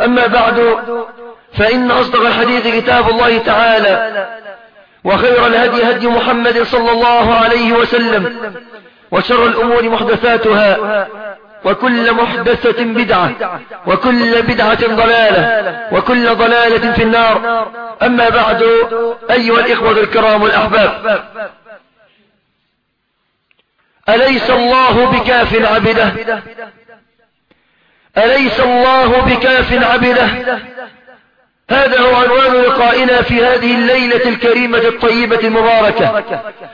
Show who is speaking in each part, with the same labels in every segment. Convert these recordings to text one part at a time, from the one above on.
Speaker 1: أما بعد فإن أصدق الحديث كتاب الله تعالى وخير الهدي هدي محمد صلى الله عليه وسلم وشر الأمور محدثاتها وكل محدثة بدعة وكل بدعة ضلالة وكل ضلالة في النار. أما بعد أيها الإخوة الكرام الأحباب أليس الله بكاف عبده أليس الله بكاف عبده؟ هذا هو عنوان لقائنا في هذه الليلة الكريمة الطيبة المباركة.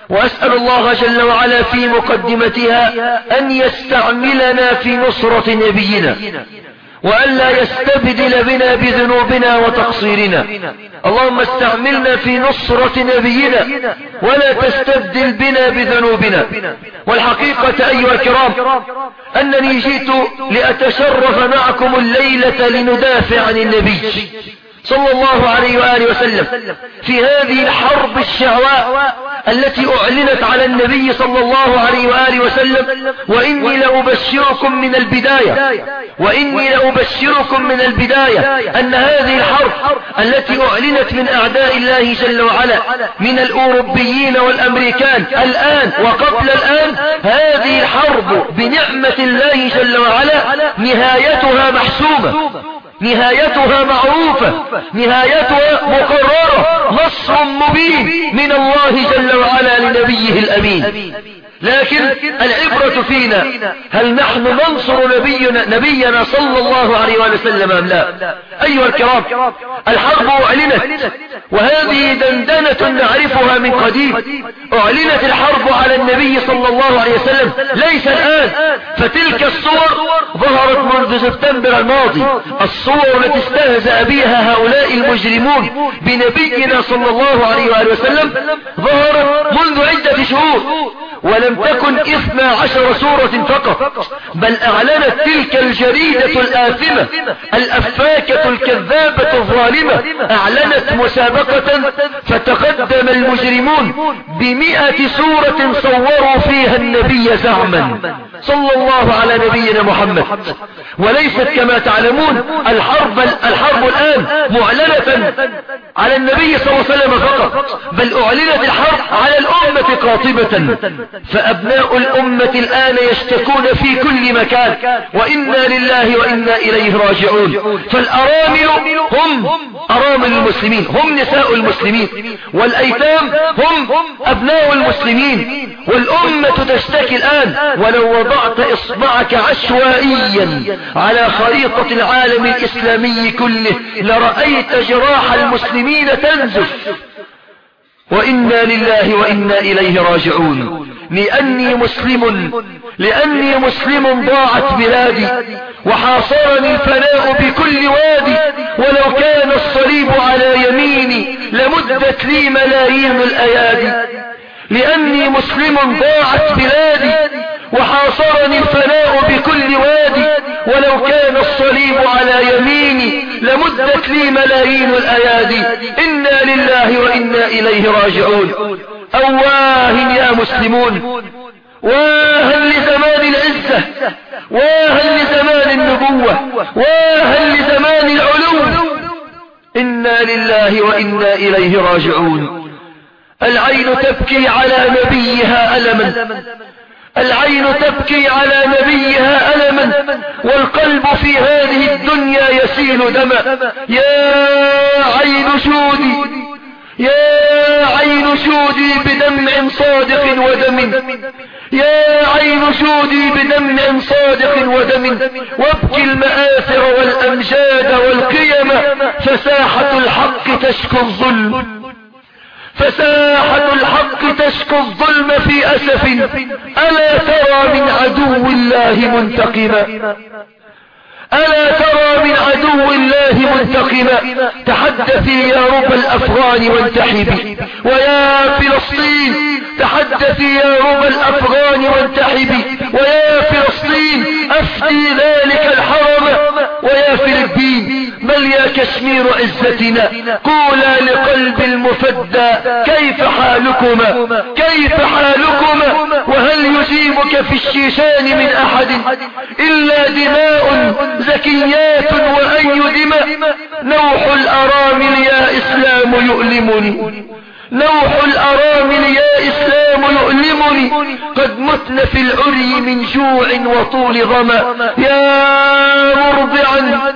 Speaker 1: وأسأل الله جل وعلا في مقدمتها أن يستعملنا في نصرة نبينا. وأن لا يستبدل بنا بذنوبنا وتقصيرنا. اللهم استعملنا في نصرة نبينا ولا تستبدل بنا بذنوبنا. والحقيقة أيها الكرام أنني جئت لأتشرف معكم الليلة لندافع عن النبي. صلى الله عليه وآله وسلم في هذه الحرب الشعواء التي أعلنت على النبي صلى الله عليه وآله وسلم وإني لأبشركم من البداية وإني لأبشركم من البداية أن هذه الحرب التي أعلنت من أعداء الله جل وعلا من الأوروبيين والأمريكان الآن وقبل الآن هذه الحرب بنعمة الله جل وعلا نهايتها محسومة. نهايتها معروفة. نهايتها مقررة. نصر مبين من الله جل وعلا لنبيه الأمين. لكن العبرة فينا هل نحن ننصر نبينا, نبينا صلى الله عليه وسلم أم لا؟ أيها الكرام الحرب أعلنت. وهذه دندنة نعرفها من قديم. أعلنت الحرب على النبي صلى الله عليه وسلم. ليس الآن. فتلك الصور ظهرت منذ سبتمبر الماضي. الصور التي استهزأ بها هؤلاء المجرمون بنبينا صلى الله عليه وسلم ظهرت منذ عدة شهور. ولم تكن إثنى عشر سورة فقط بل أعلنت تلك الجريدة الآثمة الأفاكة الكذابة الظالمة أعلنت مسابقة فتقدم المجرمون بمئة سورة صوروا فيها النبي زعما. صلى الله على نبينا محمد. وليست كما تعلمون الحرب, الحرب الآن معلنة على النبي صلى الله عليه وسلم فقط بل أعلنت الحرب على الأمة قاطبة. فأبناء الأمة الآن يشتكون في كل مكان وإنا لله وإنا إليه راجعون. فالأرامل هم أرامل المسلمين هم نساء المسلمين والأيتام هم أبناء المسلمين. والأمة تشتكي الآن ولو وضعت إصبعك عشوائيا على خريطة العالم الإسلامي كله لرأيت جراح المسلمين تنزف. وإنا لله وإنا إليه راجعون. لأني مسلم لأني مسلم ضاعت بلادي وحاصرني الفناء بكل وادي. ولو كان الصليب على يميني لمدت لي ملايين الأيادي. لأني مسلم ضاعت بلادي وحاصرني الفناء بكل وادي. ولو كان الصليب على يميني لمدت لي ملايين الأيادي. إنا إليه راجعون. أواه يا مسلمون. واها لزمان العزة. واها لزمان النبوة. واها لزمان العلو. إنا لله وإنا إليه راجعون. العين تبكي على نبيها ألما. العين تبكي على نبيها ألما والقلب في هذه الدنيا يسيل دما. يا عين شودي يا عين شودي بدمع صادق ودم. يا عين شودي بدمع صادق ودم. وابكي المآثر والأمجاد والقيم فساحة الحق تشكو الظلم. فساحة الحق تشكو الظلم في أسف. ألا ترى من عدو الله منتقما. ألا ترى من عدو الله منتقما. تحدثي يا رب الأفغان وانتحبي. ويا فلسطين تحدثي يا رب الأفغان وانتحبي. ويا فلسطين أفدي ذلك الحرم. ويا فلبين بل يا كشمير عزتنا قولا لقلب المفدى كيف حالكما؟ كيف حالكما؟ وهل يجيبك في الشيشان من أحد؟ إلا دماء زكيات وأي دماء؟ نوح الأرامل يا إسلام يؤلمني. نوح الأرامل يا إسلام يؤلمني. قد متن في العري من جوع وطول ظما يا مرضعا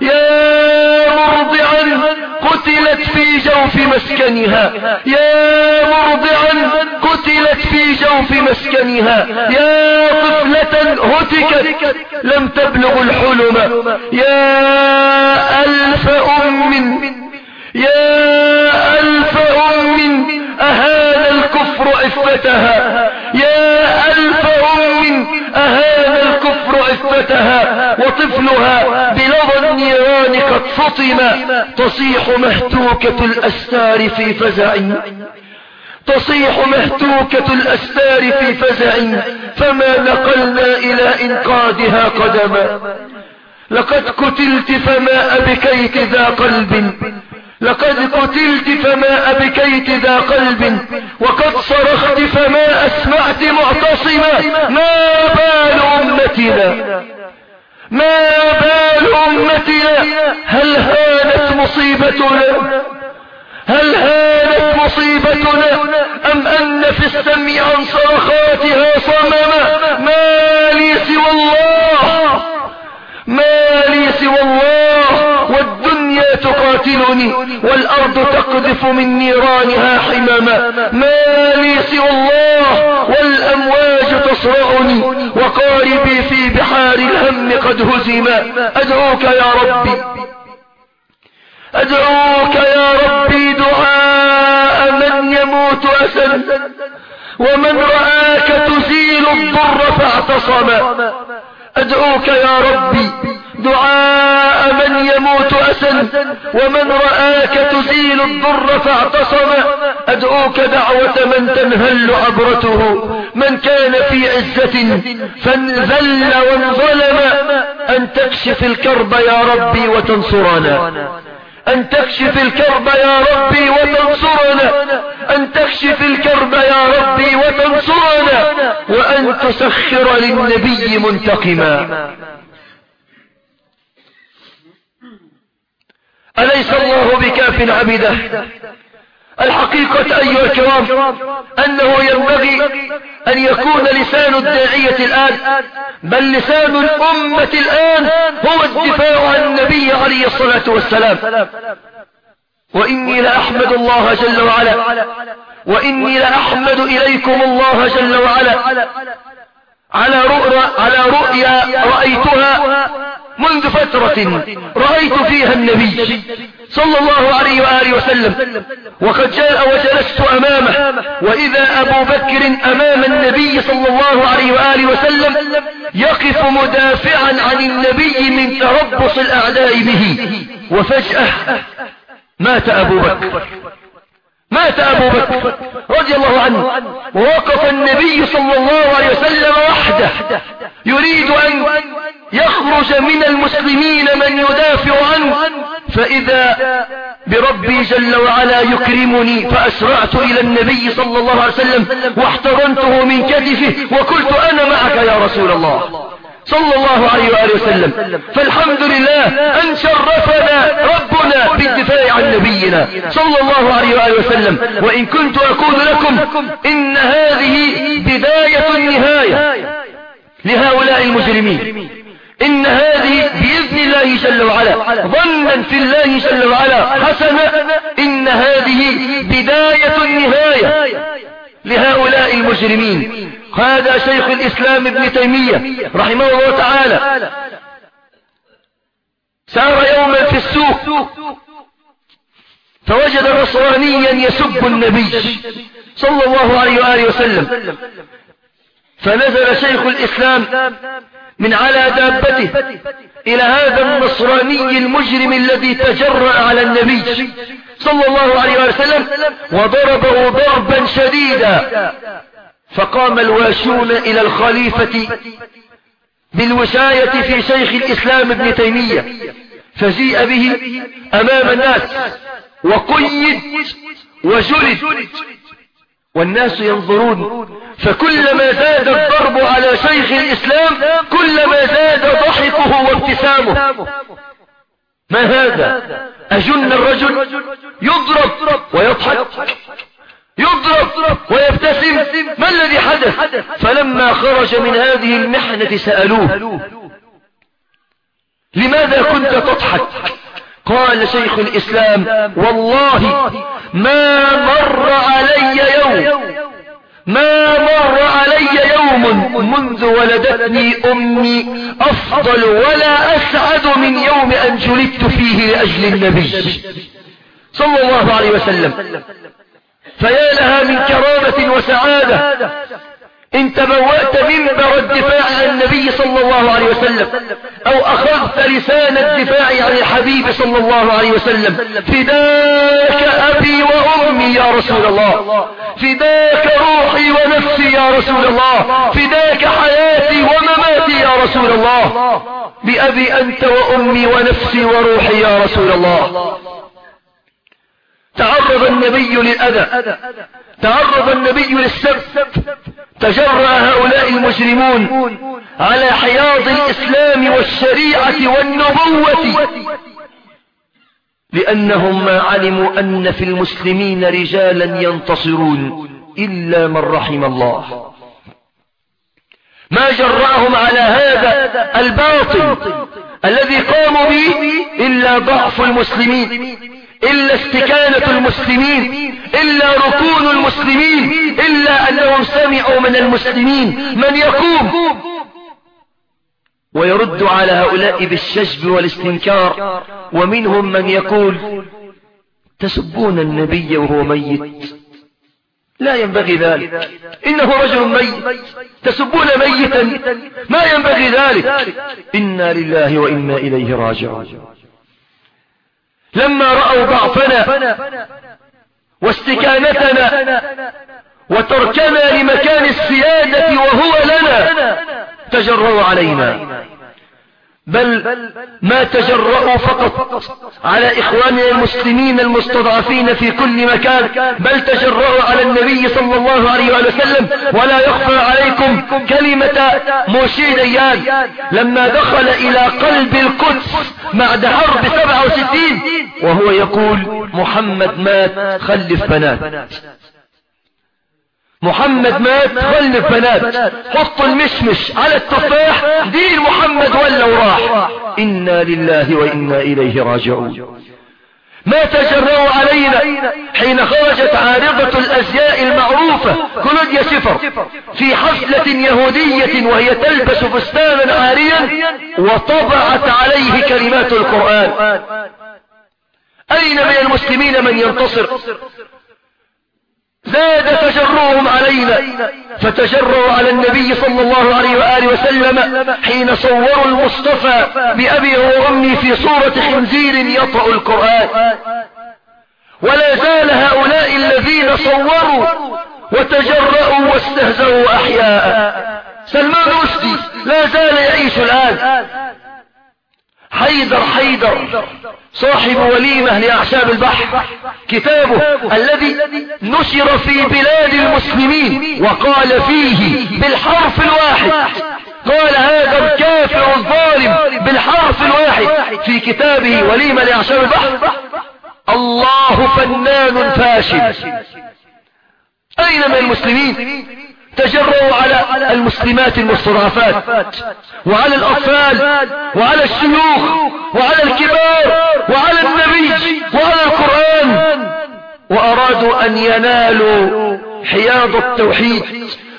Speaker 1: يا مرضعا قتلت في جوف مسكنها. يا مرضعا قتلت في جوف مسكنها. يا طفلة هتكت. لم تبلغ الحلم. يا ألف أم. يا ألف أم. أهان الكفر عفتها. يا ألف أم. أهان وطفلها بلظى النيران قد فطم تصيح مهتوكة الأستار في فزع. تصيح مهتوكة الأستار في فزع. فما نقلنا إلى إنقاذها قدما. لقد قتلت فما أبكيت ذا قلب. لقد قتلت فما أبكيت ذا قلب. وقد صرخت فما أسمعت معتصما. ما بال أمتنا. ما بال أمتنا هل هانت مصيبتنا؟ هل هانت مصيبتنا؟ أم أن في السمع عن صرخاتها صمما؟ ما لي سوى الله. ما لي سوى الله. والدنيا تقاتلني والأرض تقذف من نيرانها حمما ما لي سوى الله والأمواج تصرعني وقاربي في بحار الهم قد هزما. أدعوك يا ربي. أدعوك يا ربي دعاء من يموت أسد ومن رآك تزيل الضر فاعتصم أدعوك يا ربي دعاء من يموت أسا ومن رآك تزيل الضر فاعتصم. أدعوك دعوة من تنهل عبرته. من كان في عزة فانذل وانظلم. أن تكشف الكرب يا ربي وتنصرنا. أن تكشف الكرب يا ربي وتنصرنا. أن تكشف الكرب يا ربي وتنصرنا. وأن تسخر للنبي منتقما. أليس الله بكاف عبده؟ الحقيقة أيها الكرام أنه ينبغي أن يكون لسان الداعية الآن بل لسان الأمة الآن هو الدفاع عن النبي عليه الصلاة والسلام. وإني لأحمد الله جل وعلا وإني لأحمد إليكم الله جل وعلا. على رؤيا, رأيتها منذ فترة رأيت فيها النبي صلى الله عليه وآله وسلم. وقد جاء وجلست أمامه. وإذا أبو بكر أمام النبي صلى الله عليه وآله وسلم يقف مدافعا عن النبي من تربص الأعداء به. وفجأة مات أبو بكر. مات أبو بكر رضي الله عنه. ووقف النبي صلى الله عليه وسلم وحده. يريد أن يخرج من المسلمين من يدافع عنه. فإذا بربي جل وعلا يكرمني فأسرعت إلى النبي صلى الله عليه وسلم واحتضنته من كتفه وقلت أنا معك يا رسول الله. صلى الله عليه وآله وسلم. فالحمد لله أن شرفنا ربنا بالدفاع عن نبينا صلى الله عليه وآله وسلم. وإن كنت أقول لكم إن هذه بداية النهاية لهؤلاء المجرمين. إن هذه بإذن الله جل وعلا ظنا في الله جل وعلا حسنا إن هذه بداية النهاية لهؤلاء المجرمين. هذا شيخ الإسلام ابن تيمية رحمه الله تعالى. سار يوما في السوق فوجد نصرانيا يسب النبي صلى الله عليه وآله وسلم. فنزل شيخ الإسلام من على دابته إلى هذا النصراني المجرم الذي تجرأ على النبي صلى الله عليه وسلم وضربه ضربا شديدا. فقام الواشون إلى الخليفة بالوشاية في شيخ الإسلام ابن تيمية فجيء به أمام الناس وقيد وجلد. والناس ينظرون فكلما زاد الضرب على شيخ الإسلام كلما زاد ضحكه وابتسامه. ما هذا؟ أجن الرجل يضرب ويضحك يضرب ويبتسم. ما الذي حدث؟ فلما خرج من هذه المحنة سألوه لماذا كنت تضحك؟ قال شيخ الإسلام والله ما مر علي يوم. ما مر علي يوم منذ ولدتني أمي أفضل ولا أسعد من يوم أن جلدت فيه لأجل النبي. صلى الله عليه وسلم. فيا لها من كرامة وسعادة. إن تبوأت منبر الدفاع عن النبي صلى الله عليه وسلم أو أخذت لسان الدفاع عن الحبيب صلى الله عليه وسلم. فداك أبي وأمي يا رسول الله. فداك روحي ونفسي يا رسول الله. فداك حياتي ومماتي يا رسول الله. بأبي أنت وأمي ونفسي وروحي يا رسول الله. تعرض النبي للأذى. تعرض النبي للسب تجرأ هؤلاء المجرمون على حياض الإسلام والشريعة والنبوة. لأنهم ما علموا أن في المسلمين رجالا ينتصرون إلا من رحم الله. ما جرأهم على هذا الباطل الذي قاموا به إلا ضعف المسلمين إلا استكانة المسلمين إلا ركون المسلمين إلا أنهم سمعوا من المسلمين من يقوم ويرد على هؤلاء بالشجب والاستنكار ومنهم من يقول تسبون النبي وهو ميت؟ لا ينبغي ذلك. إنه رجل ميت. تسبون ميتا. ما ينبغي ذلك. إنا لله وإنا إليه راجعون. لما رأوا ضعفنا واستكانتنا وتركنا لمكان السيادة وهو لنا تجروا علينا. بل ما تجرؤوا فقط على إخواننا المسلمين المستضعفين في كل مكان بل تجرؤوا على النبي صلى الله عليه وسلم. ولا يخفى عليكم كلمة موشي ديان لما دخل إلى قلب القدس بعد حرب 67 وهو يقول محمد مات خلف بنات. محمد مات خلف بنات حطوا المشمش على التفاح دين محمد ولا وراح. إنا لله وإنا إليه راجعون. ما تجرؤوا علينا حين خرجت عارضة الأزياء المعروفة كلوديا سفر في حفلة يهودية وهي تلبس فستانا عاريا وطبعت عليه كلمات القرآن. أين من المسلمين من ينتصر؟ زاد تجرؤهم علينا. فتجرؤوا على النبي صلى الله عليه وآله وسلم حين صوروا المصطفى بأبي وأمي في صورة خنزير يطأ القرآن. ولا زال هؤلاء الذين صوروا وتجرؤوا واستهزأوا أحياء. سلمان رشدي لا زال يعيش الآن. حيدر حيدر صاحب وليمة لأعشاب البحر كتابه الذي نشر في بلاد المسلمين وقال فيه بالحرف الواحد. قال هذا الكافر الظالم بالحرف الواحد في كتابه وليمة لأعشاب البحر. الله فنان فاشل. أين من المسلمين؟ تجرؤوا على المسلمات المستضعفات وعلى الأطفال وعلى الشيوخ وعلى الكبار وعلى النبي وعلى القرآن. وأرادوا أن ينالوا حياض التوحيد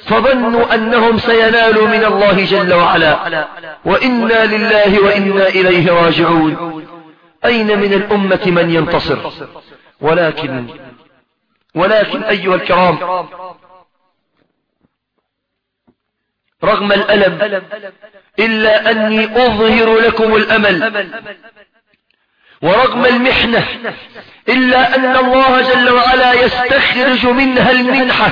Speaker 1: فظنوا أنهم سينالوا من الله جل وعلا. وإنا لله وإنا إليه راجعون. أين من الأمة من ينتصر؟ ولكن ولكن أيها الكرام رغم الألم إلا أني أظهر لكم الأمل. ورغم المحنة إلا أن الله جل وعلا يستخرج منها المنحة.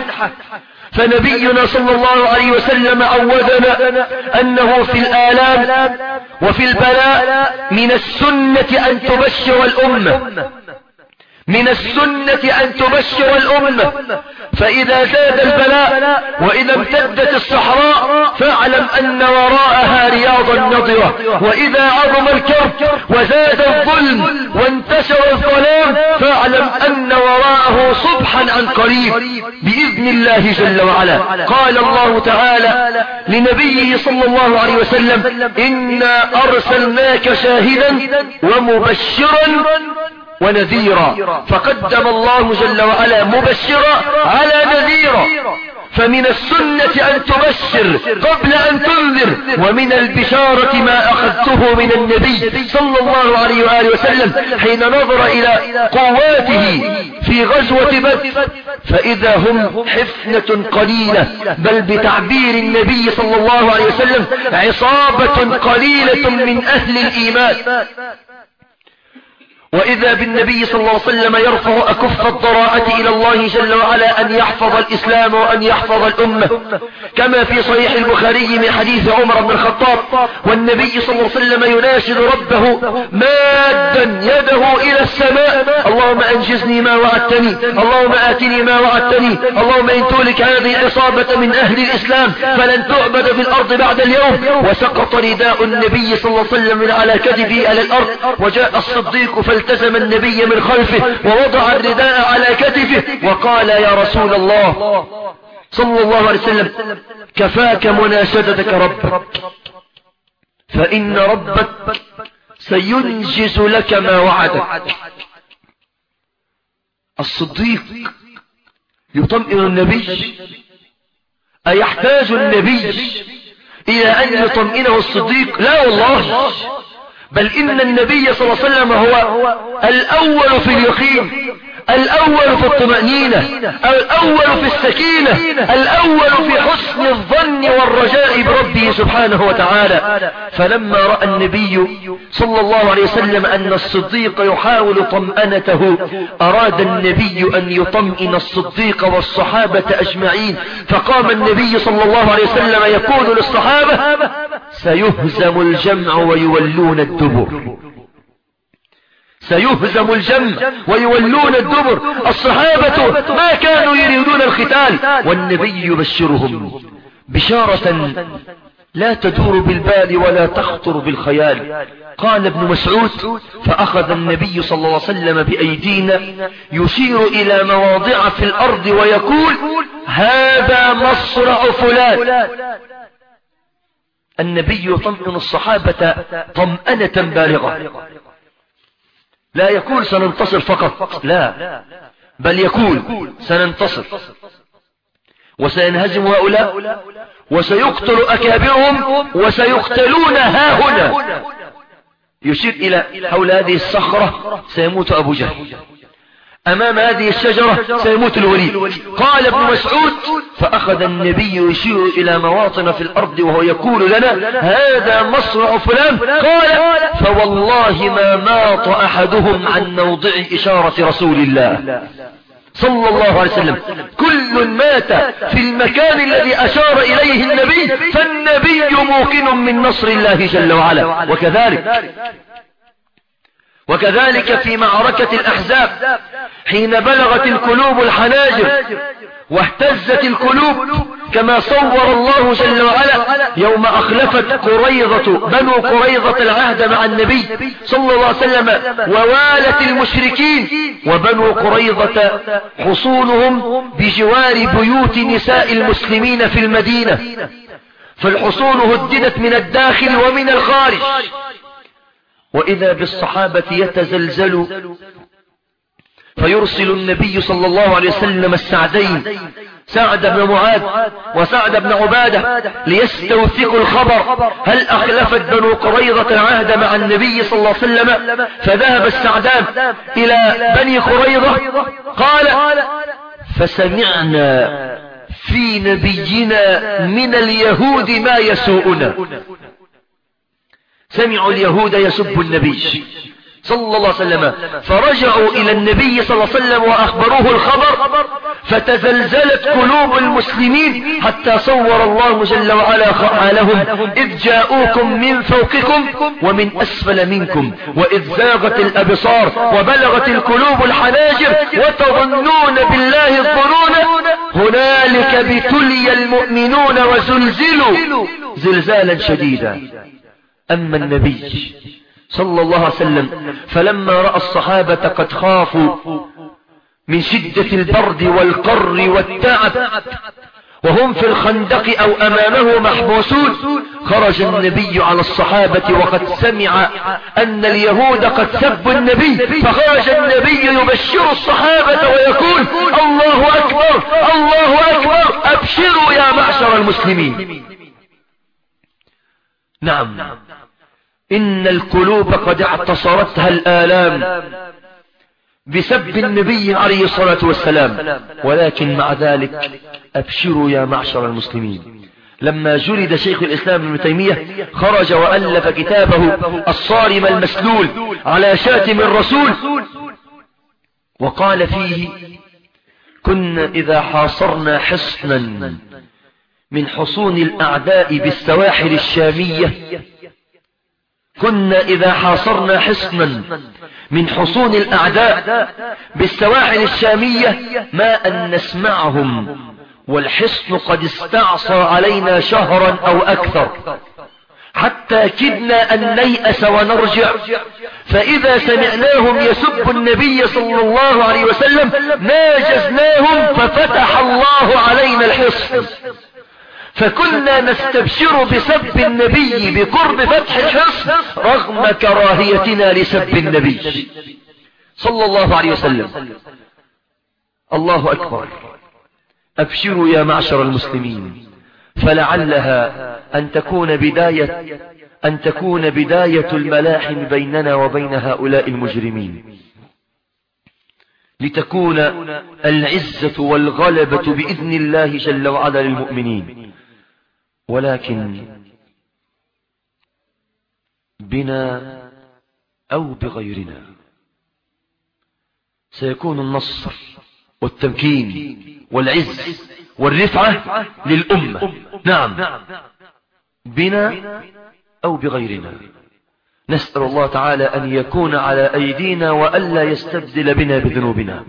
Speaker 1: فنبينا صلى الله عليه وسلم عودنا أنه في الآلام وفي البلاء من السنة أن تبشر الأمة. من السنة أن تبشر الأمة. فإذا زاد البلاء وإذا امتدت الصحراء فاعلم أن وراءها رياضا نضرة وإذا عظم الكرب وزاد الظلم وانتشر الظلام فاعلم أن وراءه صبحا عن قريب بإذن الله جل وعلا. قال الله تعالى لنبيه صلى الله عليه وسلم إنا أرسلناك شاهدا ومبشرا ونذيرا. فقدم الله جل وعلا مبشرا على نذيرا. فمن السنة أن تبشر قبل أن تنذر ومن البشارة ما أخذته من النبي صلى الله عليه وآله وسلم حين نظر إلى قواته في غزوة بدر. فإذا هم حفنة قليلة بل بتعبير النبي صلى الله عليه وسلم عصابة قليلة من أهل الإيمان. وإذا بالنبي صلى الله عليه وسلم يرفع أكف الضراءة إلى الله جل وعلا أن يحفظ الإسلام وأن يحفظ الأمة. كما في صحيح البخاري من حديث عمر بن الخطاب والنبي صلى الله عليه وسلم يناشد ربه مادا يده إلى السماء. اللهم أنجزني ما وعدتني اللهم آتني ما وعدتني اللهم إن تولك هذه العصابة من أهل الإسلام فلن تعبد في الأرض بعد اليوم. وسقط رداء النبي صلى الله عليه وسلم على كتفه على الأرض. وجاء الصديق فالتزم النبي من خلفه ووضع الرداء على كتفه وقال يا رسول الله صلى الله عليه وسلم كفاك مناشدتك ربك فإن ربك سينجز لك ما وعدك. الصديق يطمئن النبي أيحتاج النبي إلى أن يطمئنه الصديق؟ لا والله. بل إن النبي صلى الله عليه وسلم هو الأول في اليقين. الأول في الطمأنينة الأول في السكينة الأول في حسن الظن والرجاء بربه سبحانه وتعالى. فلما رأى النبي صلى الله عليه وسلم أن الصديق يحاول طمأنته أراد النبي أن يطمئن الصديق والصحابة أجمعين. فقام النبي صلى الله عليه وسلم يقول للصحابة سيهزم الجمع ويولون الدبر. سيهزم الجمع ويولون الدبر. الصحابة ما كانوا يريدون الختال والنبي يبشرهم بشارة لا تدور بالبال ولا تخطر بالخيال. قال ابن مسعود فأخذ النبي صلى الله عليه وسلم بأيدينا يشير إلى مواضع في الأرض ويقول هذا مصرع فلان. النبي يطمئن الصحابة طمأنة بالغة. لا يقول سننتصر فقط. لا. بل يقول سننتصر. وسينهزم هؤلاء وسيقتل أكابرهم وسيقتلون ها هنا يشير إلى حول هذه الصخرة سيموت أبو جهل. أمام هذه الشجرة سيموت الوليد. قال ابن مسعود فأخذ النبي يشير إلى مواطن في الأرض وهو يقول لنا هذا مصرع فلان. قال فوالله ما ماط أحدهم عن موضع إشارة رسول الله. صلى الله عليه وسلم. كل مات في المكان الذي أشار إليه النبي فالنبي موقن من نصر الله جل وعلا. وكذلك وكذلك في معركة الأحزاب. حين بلغت القلوب الحناجر واهتزت القلوب كما صور الله جل وعلا يوم أخلفت قريضة بنو قريضة العهد مع النبي صلى الله عليه وسلم ووالت المشركين وبنو قريضة حصونهم بجوار بيوت نساء المسلمين في المدينة فالحصون هددت من الداخل ومن الخارج وإذا بالصحابة يتزلزل فيرسل النبي صلى الله عليه وسلم السعدين سعد بن معاذ وسعد بن عبادة ليستوثقوا الخبر هل أخلفت بنو قريظة العهد مع النبي صلى الله عليه وسلم؟ فذهب السعدان إلى بني قريظة قال فسمعنا في نبينا من اليهود ما يسوءنا. سمعوا اليهود يسب النبي. صلى الله عليه وسلم. فرجعوا إلى النبي صلى الله عليه وسلم وأخبروه الخبر. فتزلزلت قلوب المسلمين حتى صور الله جل وعلا حالهم إذ جاءوكم من فوقكم ومن أسفل منكم. وإذ زاغت الأبصار وبلغت القلوب الحناجر وتظنون بالله الظنون. هنالك بتلي المؤمنون وزلزلوا. زلزالا شديدا. أما النبي صلى الله عليه وسلم فلما رأى الصحابة قد خافوا من شدة البرد والقر والتعب وهم في الخندق أو أمامه محبوسون خرج النبي على الصحابة وقد سمع أن اليهود قد سبوا النبي فخرج النبي يبشر الصحابة ويقول الله أكبر الله أكبر أبشروا يا معشر المسلمين. نعم. إن القلوب قد اعتصرتها الآلام بسب النبي عليه الصلاة والسلام. ولكن مع ذلك أبشروا يا معشر المسلمين. لما جلد شيخ الإسلام ابن تيمية خرج وألف كتابه الصارم المسلول على شاتم الرسول. وقال فيه كنا إذا حاصرنا حصنا من حصون الأعداء بالسواحل الشامية كنا إذا حاصرنا حصنا من حصون الأعداء بالسواحل الشامية ما أن نسمعهم والحصن قد استعصى علينا شهرا أو أكثر. حتى كدنا أن نيأس ونرجع فإذا سمعناهم يسب النبي صلى الله عليه وسلم ناجزناهم ففتح الله علينا الحصن. فكنا نستبشر بسب النبي بقرب فتح الحصن رغم كراهيتنا لسب النبي. صلى الله عليه وسلم. الله أكبر. أبشروا يا معشر المسلمين. فلعلها أن تكون بداية أن تكون بداية الملاحم بيننا وبين هؤلاء المجرمين. لتكون العزة والغلبة بإذن الله جل وعلا للمؤمنين. ولكن بنا أو بغيرنا. سيكون النصر والتمكين والعز والرفعة للأمة. نعم. بنا أو بغيرنا. نسأل الله تعالى أن يكون على أيدينا وألا يستبدل بنا بذنوبنا.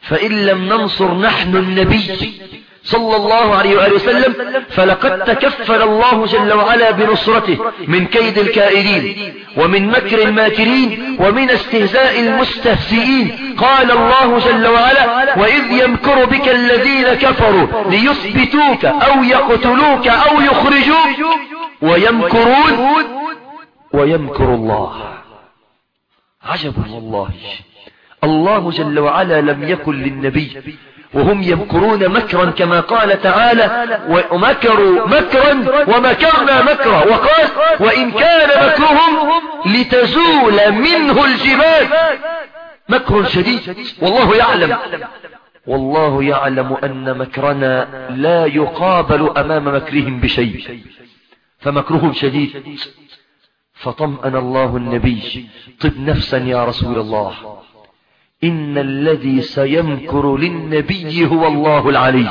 Speaker 1: فإن لم ننصر نحن النبي صلى الله عليه وآله وسلم فلقد تكفل الله جل وعلا بنصرته من كيد الكائدين ومن مكر الماكرين ومن استهزاء المستهزئين. قال الله جل وعلا وإذ يمكر بك الذين كفروا ليثبتوك أو يقتلوك أو يخرجوك. ويمكرون ويمكر الله. عجب والله. الله جل وعلا لم يكن للنبي وهم يمكرون مكرا كما قال تعالى ومكروا مكرا ومكرنا مكرا وقال وإن كان مكرهم لتزول منه الجبال. مكر شديد والله يعلم والله يعلم أن مكرنا لا يقابل أمام مكرهم بشيء فمكرهم شديد. فطمأن الله النبي طب نفسا يا رسول الله. إن الذي سيمكر للنبي هو الله العلي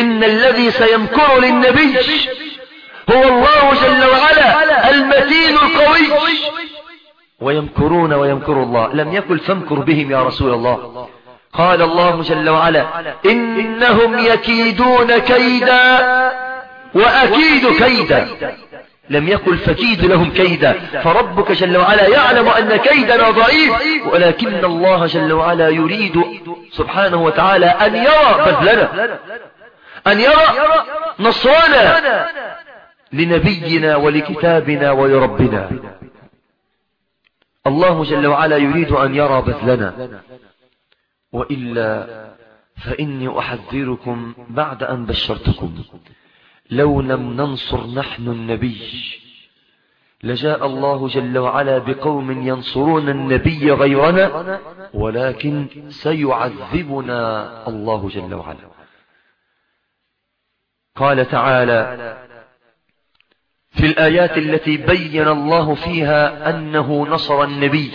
Speaker 1: إن الذي سيمكر للنبي هو الله جل وعلا المتين القوي. ويمكرون ويمكر الله. لم يكن فامكر بهم يا رسول الله. قال الله جل وعلا إنهم يكيدون كيدا وأكيد كيدا. لم يقل فكيد لهم كيدا. فربك جل وعلا يعلم أن كيدنا ضعيف. ولكن الله جل وعلا يريد سبحانه وتعالى أن يرى بذلنا. أن يرى نصرنا لنبينا ولكتابنا ولربنا. الله جل وعلا يريد أن يرى بذلنا. وإلا فإني أحذركم بعد أن بشرتكم. لو لم ننصر نحن النبي. لجاء الله جل وعلا بقوم ينصرون النبي غيرنا ولكن سيعذبنا الله جل وعلا. قال تعالى في الآيات التي بين الله فيها أنه نصر النبي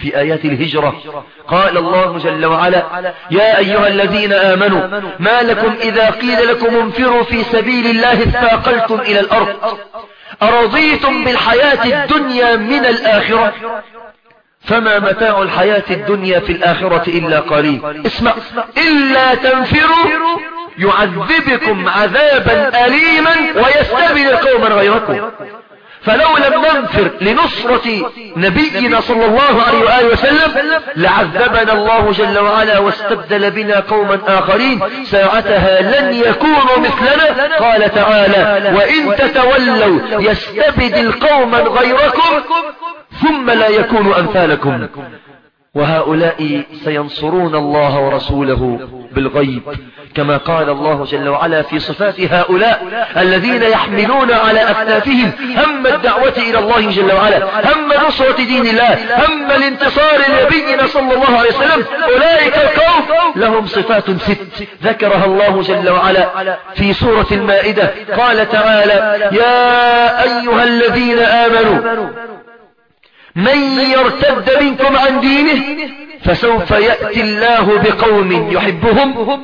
Speaker 1: في آيات الهجرة قال الله جل وعلا يا أيها الذين آمنوا ما لكم إذا قيل لكم انفروا في سبيل الله اثاقلتم إلى الأرض أرضيتم بالحياة الدنيا من الآخرة؟ فما متاع الحياة الدنيا في الآخرة إلا قليل. اسمع. إلا تنفروا يعذبكم عذابا أليما ويستبدل قوما غيركم. فلو لم ننفر لنصرة نبينا صلى الله عليه وآله وسلم لعذبنا الله جل وعلا واستبدل بنا قوما آخرين ساعتها لن يكونوا مثلنا. قال تعالى وإن تتولوا يستبدل قوما غيركم ثم لا يكونوا أمثالكم. وهؤلاء سينصرون الله ورسوله بالغيب كما قال الله جل وعلا في صفات هؤلاء الذين يحملون على أكتافهم هم الدعوة إلى الله جل وعلا هم نصرة دين الله هم الانتصار لنبينا صلى الله عليه وسلم أولئك القوم لهم صفات ست ذكرها الله جل وعلا في سورة المائدة قال تعالى يا أيها الذين آمنوا من يرتد منكم عن دينه فسوف يأتي الله بقوم يحبهم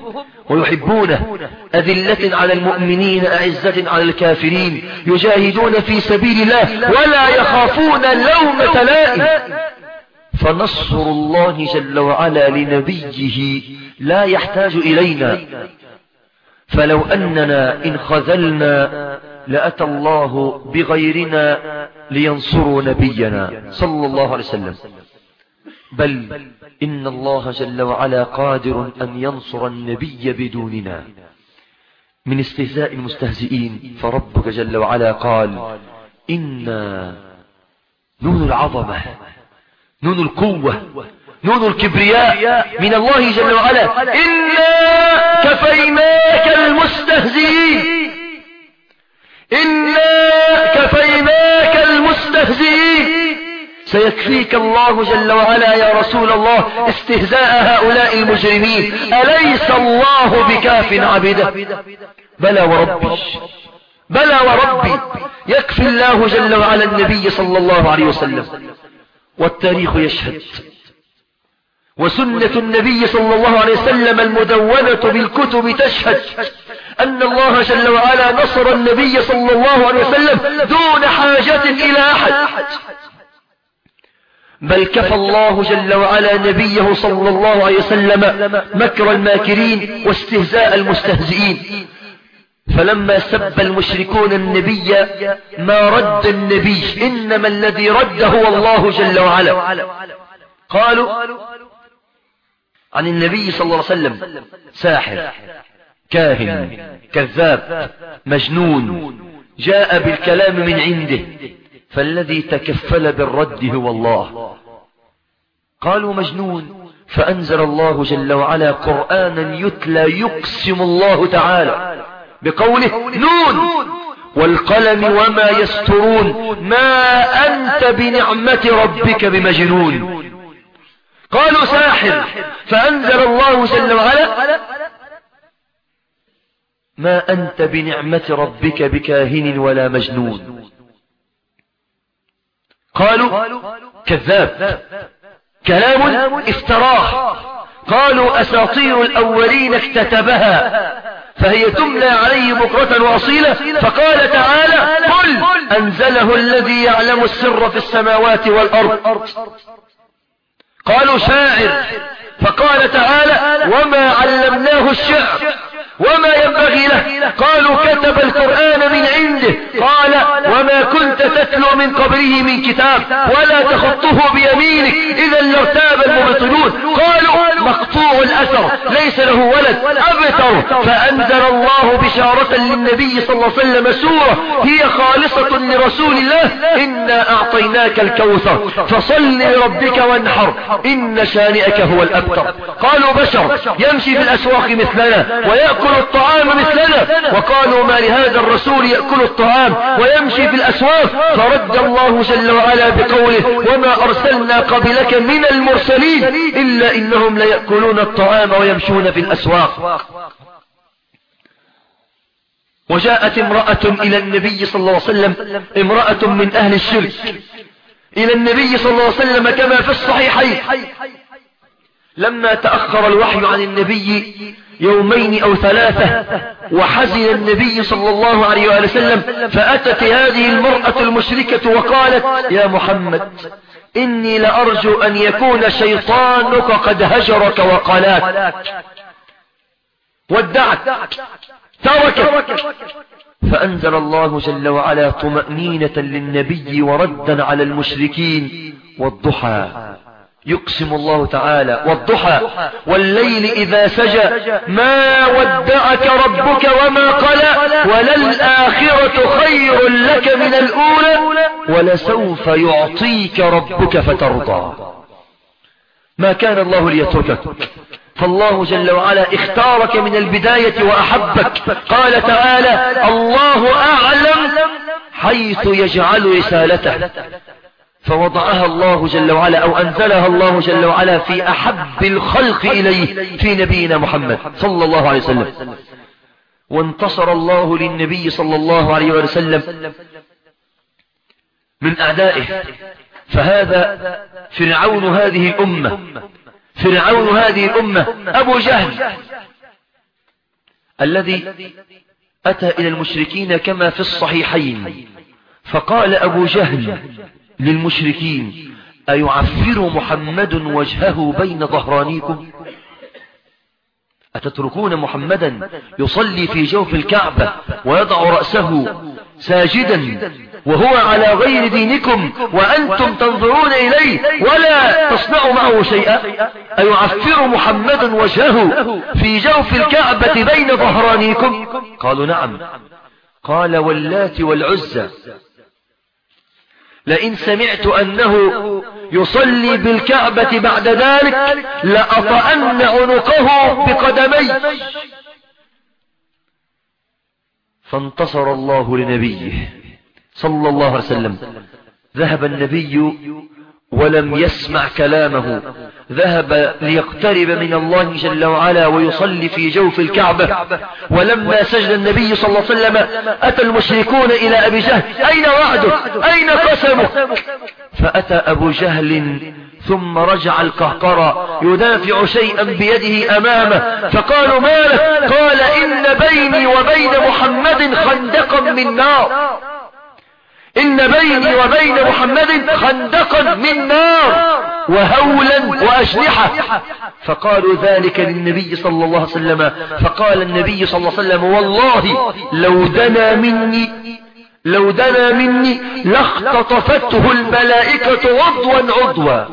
Speaker 1: ويحبونه أذلة على المؤمنين أعزة على الكافرين يجاهدون في سبيل الله ولا يخافون لومة لائم. فنصر الله جل وعلا لنبيه لا يحتاج إلينا. فلو أننا إن خذلنا لأتى الله بغيرنا لينصروا نبينا صلى الله عليه وسلم. بل إن الله جل وعلا قادر أن ينصر النبي بدوننا. من استهزاء المستهزئين فربك جل وعلا قال إنا نون العظمة نون القوة نون الكبرياء من الله جل وعلا. إنا كفيناك المستهزئين. إنا كفيناك المستهزئين. سيكفيك الله جل وعلا يا رسول الله استهزاء هؤلاء المجرمين. أليس الله بكاف عبده؟ بلى وربي. بلى وربي. يكفي الله جل وعلا النبي صلى الله عليه وسلم. والتاريخ يشهد. وسنة النبي صلى الله عليه وسلم المدونة بالكتب تشهد. أن الله جل وعلا نصر النبي صلى الله عليه وسلم دون حاجة إلى أحد. بل كفى الله جل وعلا نبيه صلى الله عليه وسلم مكر الماكرين واستهزاء المستهزئين. فلما سب المشركون النبي ما رد النبي إنما الذي رد هو الله جل وعلا. قالوا عن النبي صلى الله عليه وسلم ساحر. كاهن كذاب مجنون جاء بالكلام من عنده فالذي تكفل بالرد هو الله. قالوا مجنون فأنزل الله جل وعلا قرآنا يتلى يقسم الله تعالى بقوله نون والقلم وما يسترون ما أنت بنعمة ربك بمجنون. قالوا ساحر فأنزل الله جل وعلا ما أنت بنعمة ربك بكاهن ولا مجنون. قالوا كذاب. كلام افتراه قالوا أساطير الأولين اكتتبها. فهي تملى عليه بكرة وأصيلة. فقال تعالى قل أنزله الذي يعلم السر في السماوات والأرض. قالوا شاعر. فقال تعالى وما علمناه الشعر. وما ينبغي له. قالوا كتب القرآن من عنده. قال وما كنت تتلو من قبله من كتاب ولا تخطه بيمينك. إذا لارتاب المبطلون قالوا مقطوع الأثر ليس له ولد. أبتر. فأنزل الله بشارة للنبي صلى الله عليه وسلم سورة. هي خالصة لرسول الله. إنا أعطيناك الكوثر. فصل لربك وانحر. إن شانئك هو الأبتر. قالوا بشر. يمشي في الأسواق مثلنا ويأكل يأكل الطعام مثلنا. وقالوا ما لهذا الرسول يأكل الطعام ويمشي في الأسواق. فرد الله جل وعلا بقوله وما أرسلنا قبلك من المرسلين إلا إنهم ليأكلون الطعام ويمشون في الأسواق. وجاءت امرأة إلى النبي صلى الله عليه وسلم امرأة من أهل الشرك. إلى النبي صلى الله عليه وسلم كما في الصحيحين. لما تأخر الوحي عن النبي يومين أو ثلاثة وحزن النبي صلى الله عليه وآله وسلم فأتت هذه المرأة المشركة وقالت يا محمد إني لأرجو أن يكون شيطانك قد هجرك وقلاك. ودعك تركك فأنزل الله جل وعلا طمأنينة للنبي وردا على المشركين والضحى. يقسم الله تعالى والضحى والليل إذا سجى. ما ودعك ربك وما قلى. وللآخرة خير لك من الأولى. ولسوف يعطيك ربك فترضى. ما كان الله ليتركك. فالله جل وعلا اختارك من البداية وأحبك. قال تعالى الله أعلم حيث يجعل رسالته. فوضعها الله جل وعلا أو أنزلها الله جل وعلا في أحب الخلق إليه في نبينا محمد صلى الله عليه وسلم. وانتصر الله للنبي صلى الله عليه وسلم من أعدائه. فهذا فرعون هذه الأمة فرعون هذه الأمة أبو جهل الذي أتى إلى المشركين كما في الصحيحين. فقال أبو جهل للمشركين أيعفر محمد وجهه بين ظهرانيكم؟ أتتركون محمدا يصلي في جوف الكعبة ويضع رأسه ساجدا وهو على غير دينكم وأنتم تنظرون إليه ولا تصنعوا معه شيئا؟ أيعفر محمد وجهه في جوف الكعبة بين ظهرانيكم؟ قالوا نعم. قال واللات والعزى. لئن سمعت أنه يصلي بالكعبة بعد ذلك لأطأن عنقه بقدمي. فانتصر الله لنبيه. صلى الله عليه وسلم. ذهب النبي ولم يسمع كلامه. ذهب ليقترب من الله جل وعلا ويصلي في جوف الكعبة. ولما سجد النبي صلى الله عليه وسلم أتى المشركون إلى أبي جهل. أين وعده؟ أين قسمه؟ فأتى أبو جهل ثم رجع القهقرى. يدافع شيئا بيده أمامه. فقالوا ما لك؟ قال إن بيني وبين محمد خندقا من نار. إن بيني وبين محمد خندقا من نار وهولا وأجنحة فقالوا ذلك للنبي صلى الله عليه وسلم. فقال النبي صلى الله عليه وسلم والله لو دنا مني لو دنا مني لاختطفته الملائكة عضوا عضوا.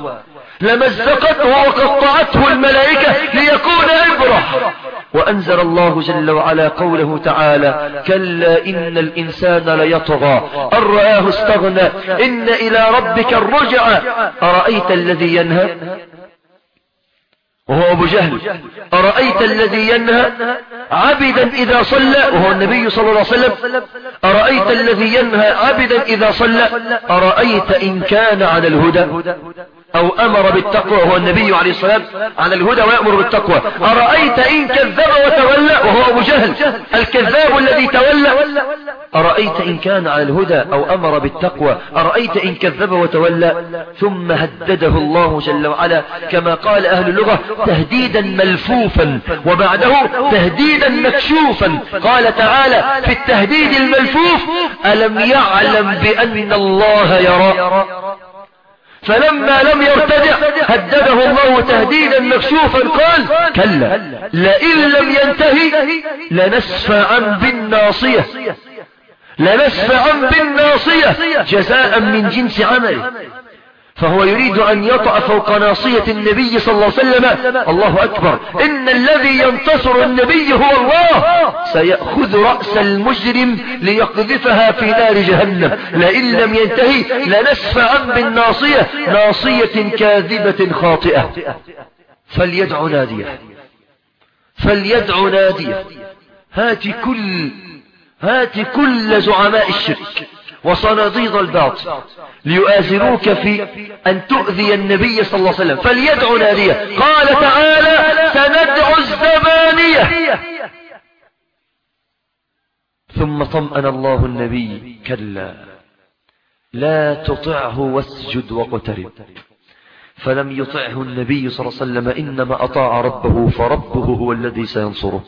Speaker 1: لمزقته وقطعته الملائكة ليكون عبرة. وأنزل الله جل وعلا قوله تعالى كلا إن الإنسان ليطغى. أن رآه استغنى. إن إلى ربك الرجع أرأيت الذي ينهى؟ وهو أبو جهل. أرأيت الذي ينهى؟ عبدا إذا صلى. وهو النبي صلى الله عليه وسلم. أرأيت الذي ينهى؟ عبدا إذا صلى. أرأيت إن كان على الهدى؟ أو أمر بالتقوى وهو النبي عليه الصلاة على الهدى ويأمر بالتقوى. أرأيت إن كذب وتولى وهو أبو جهل. الكذاب الذي تولى. أرأيت إن كان على الهدى أو أمر بالتقوى. أرأيت إن كذب وتولى. ثم هدده الله جل وعلا. كما قال أهل اللغة تهديدا ملفوفا. وبعده تهديدا مكشوفا. قال تعالى في التهديد الملفوف ألم يعلم بأن الله يرى؟ فلما لم يرتدع هدده الله تهديدا مكشوفا قال كلا لئن لم ينتهي لنسفعا بالناصية. لنسفعا بالناصية جزاء من جنس عمله. فهو يريد أن يطأ فوق ناصية النبي صلى الله عليه وسلم. الله أكبر. إن الذي ينتصر النبي هو الله. سيأخذ رأس المجرم ليقذفها في نار جهنم. لئن لم ينتهي لنسفعا بالناصية. ناصية كاذبة خاطئة. فليدع نادية. فليدع نادية. هات كل هات كل زعماء الشرك. وصناديد الباطل ليؤازروك في أن تؤذي النبي صلى الله عليه وسلم. فليدعو نادية. قال تعالى سندعو الزبانية. ثم طمأن الله النبي كلا. لا تطعه واسجد واقترب. فلم يطعه النبي صلى الله عليه وسلم إنما أطاع ربه فربه هو الذي سينصره.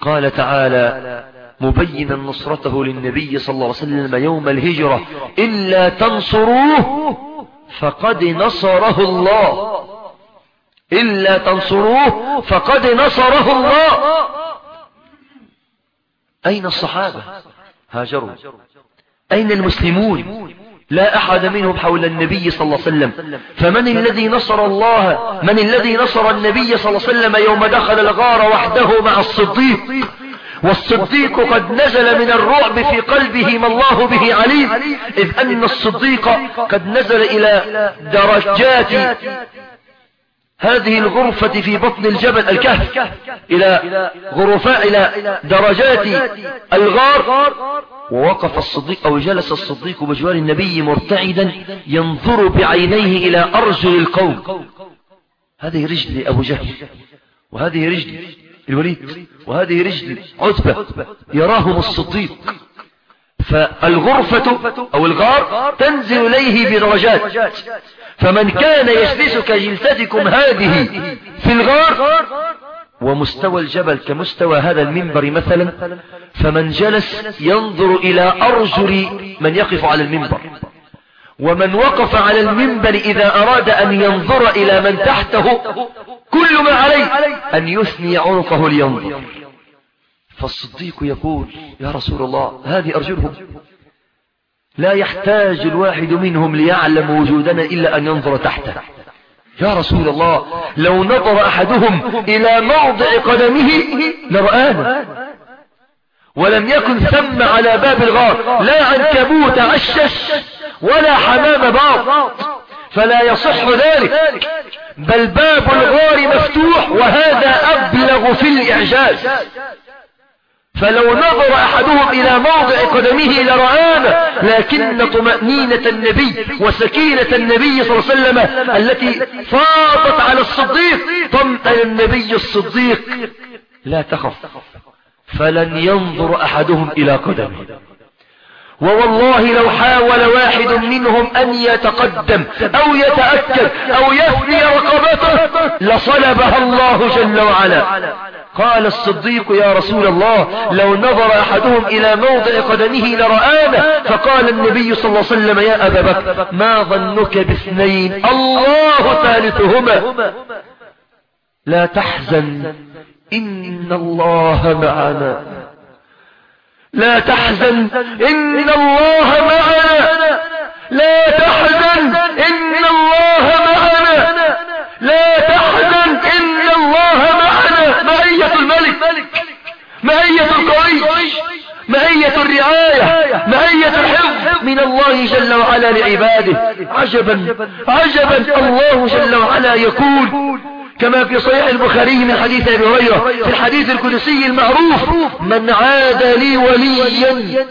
Speaker 1: قال تعالى مبينا نصرته للنبي صلى الله عليه وسلم يوم الهجرة. إلا تنصروه فقد نصره الله. إلا تنصروه فقد نصره الله. أين الصحابة؟ هاجروا. أين المسلمون؟ لا أحد منهم حول النبي صلى الله عليه وسلم. فمن الذي نصر الله؟ من الذي نصر النبي صلى الله عليه وسلم يوم دخل الغار وحده مع الصديق؟ والصديق قد نزل من الرعب في قلبه ما الله به عليم. إذ أن الصديق قد نزل إلى درجات هذه الغرفة في بطن الجبل الكهف إلى غرفاء إلى درجات الغار. ووقف الصديق أو جلس الصديق بجوار النبي مرتعدا ينظر بعينيه إلى أرجل القوم. هذه رجل أبو جهل وهذه رجل الوليد. وهذه رجل عتبة يراهم الصديق. فالغرفة أو الغار تنزل إليه بدرجات. فمن كان يجلس كجلستكم هذه في الغار ومستوى الجبل كمستوى هذا المنبر مثلا فمن جلس ينظر إلى أرجل من يقف على المنبر. ومن وقف على المنبر إذا أراد أن ينظر إلى من تحته كل ما عليه أن يثني عنقه لينظر. فالصديق يقول يا رسول الله هذه أرجلهم. لا يحتاج الواحد منهم ليعلم وجودنا إلا أن ينظر تحته. يا رسول الله لو نظر أحدهم إلى موضع قدمه لرآنا. ولم يكن ثم على باب الغار لا عنكبوت عشش. ولا حمام باط. فلا يصح ذلك. بل باب الغار مفتوح وهذا أبلغ في الإعجاز. فلو نظر أحدهم إلى موضع قدمه لرآنا لكن طمأنينة النبي وسكينة النبي صلى الله عليه وسلم التي فاضت على الصديق طمأن النبي الصديق. لا تخف. فلن ينظر أحدهم إلى قدمه. ووالله لو حاول واحد منهم أن يتقدم أو يتأكد أو يثني رقبته لصلبها الله جل وعلا. قال الصديق يا رسول الله لو نظر أحدهم إلى موضع قدمه لرآنا فقال النبي صلى الله عليه وسلم يا أبا بكر ما ظنك باثنين؟ الله ثالثهما. لا تحزن إن الله معنا. لا تحزن. إن الله معنا. لا تحزن. إن الله معنا. لا تحزن. إن الله معنا. معية الملك. معية القوي معية الرعاية. معية الحفظ من الله جل وعلا لعباده. عجبا. عجبا. الله جل وعلا يقول كما في صحيح البخاري من حديث أبي هريرة في الحديث القدسي المعروف من عاد لي وليا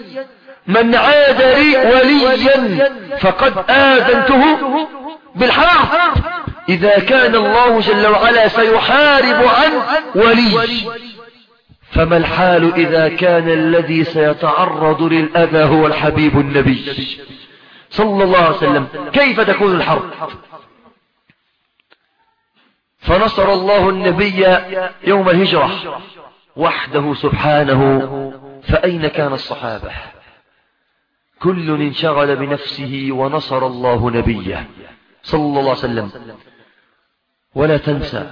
Speaker 1: من عاد لي وليا فقد آذنته بالحرب إذا كان الله جل وعلا سيحارب عن ولي. فما الحال إذا كان الذي سيتعرض للأذى هو الحبيب النبي؟ صلى الله عليه وسلم كيف تكون الحرب؟ فنصر الله النبي يوم الهجرة وحده سبحانه فأين كان الصحابة؟ كل انشغل بنفسه ونصر الله نبيه صلى الله عليه وسلم. ولا تنسى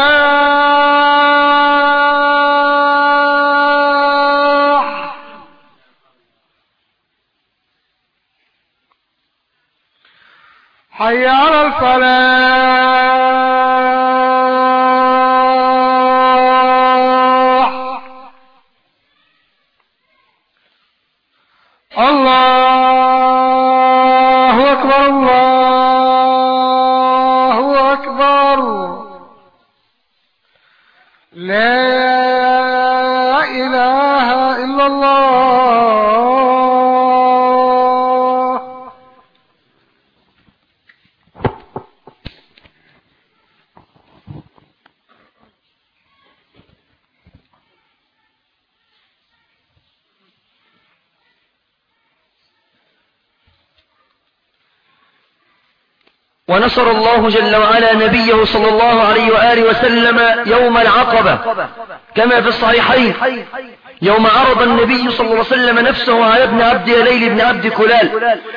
Speaker 2: حي على الفلاح الله أكبر الله أكبر لا إله إلا الله
Speaker 1: ونصر الله جل وعلا نبيه صلى الله عليه وآله وسلم يوم العقبة. كما في الصحيحين. يوم عرض النبي صلى الله عليه وسلم نفسه على ابن عبد يليل بن عبد كلال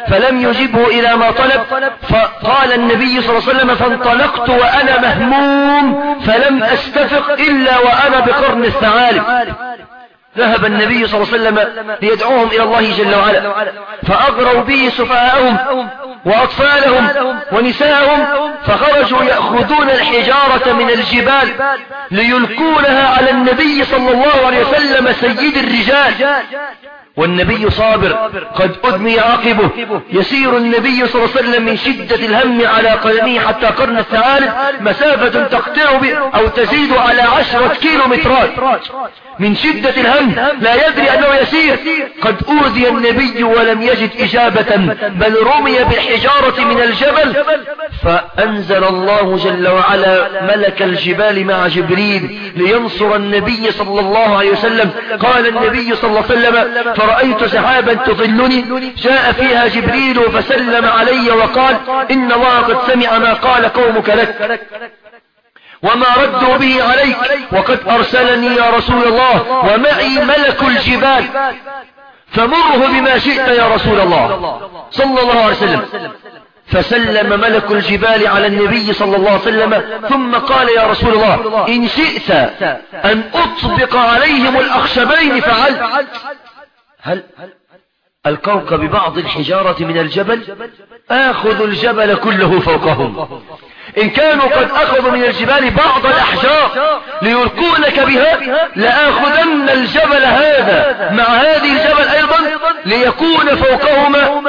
Speaker 1: فلم يجبه إلى ما طلب فقال النبي صلى الله عليه وسلم فانطلقت وأنا مهموم فلم أستفق إلا وأنا بقرن الثعالب. ذهب النبي صلى الله عليه وسلم ليدعوهم إلى الله جل وعلا. فأغروا به سفهاءهم وأطفالهم ونساءهم فخرجوا يأخذون الحجارة من الجبال ليلقونها على النبي صلى الله عليه وسلم سيد الرجال. والنبي صابر قد أدمي عقبه يسير النبي صلى الله عليه وسلم من شدة الهم على قدمه حتى قرن الثعالب. مسافة تقطع أو تزيد على عشرة كيلومترات. من شدة الهم لا يدري أنه يسير. قد أوذي النبي ولم يجد إجابة. بل رمي بالحجارة من الجبل. فأنزل الله جل وعلا ملك الجبال مع جبريل لينصر النبي صلى الله عليه وسلم. قال النبي صلى الله عليه وسلم فرأيت سحابا تظلني جاء فيها جبريل فسلم علي وقال إن الله قد سمع ما قال قومك لك. وما ردوا به عليك وقد أرسلني يا رسول الله ومعي ملك الجبال. فمره بما شئت يا رسول الله. صلى الله عليه وسلم. فسلم ملك الجبال على النبي صلى الله عليه وسلم ثم قال يا رسول الله إن شئت أن أطبق عليهم الأخشبين فعلت هل الكوكب ببعض الحجارة من الجبل؟ آخذ الجبل كله فوقهم. إن كانوا قد أخذوا من الجبال بعض الأحجار ليلقونك بها لآخذن الجبل هذا مع هذه الجبل أيضا ليكون فوقهما.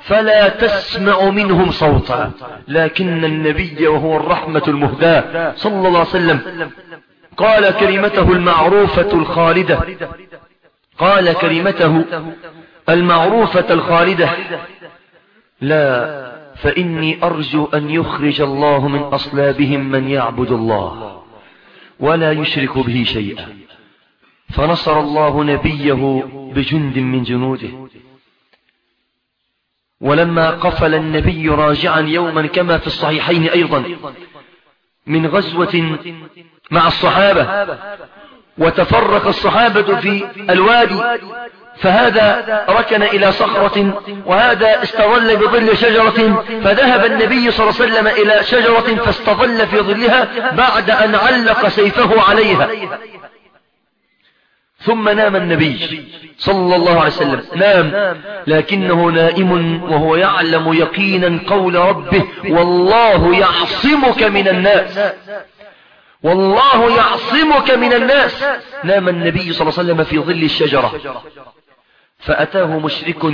Speaker 1: فلا تسمع منهم صوتا. لكن النبي وهو الرحمة المهداة صلى الله عليه وسلم قال كلمته المعروفة الخالدة. قال كلمته المعروفة الخالدة. لا فإني أرجو أن يخرج الله من أصلابهم من يعبد الله ولا يشرك به شيئا. فنصر الله نبيه بجند من جنوده. ولما قفل النبي راجعا يوما كما في الصحيحين أيضا من غزوة مع الصحابة وتفرق الصحابة في الوادي فهذا ركن إلى صخرة وهذا استظل بظل شجرة فذهب النبي صلى الله عليه وسلم إلى شجرة فاستظل في ظلها بعد أن علق سيفه عليها. ثم نام النبي صلى الله عليه وسلم. نام لكنه نائم وهو يعلم يقينا قول ربه والله يعصمك من الناس. والله يعصمك من الناس. نام النبي صلى الله عليه وسلم في ظل الشجرة. فأتاه مشرك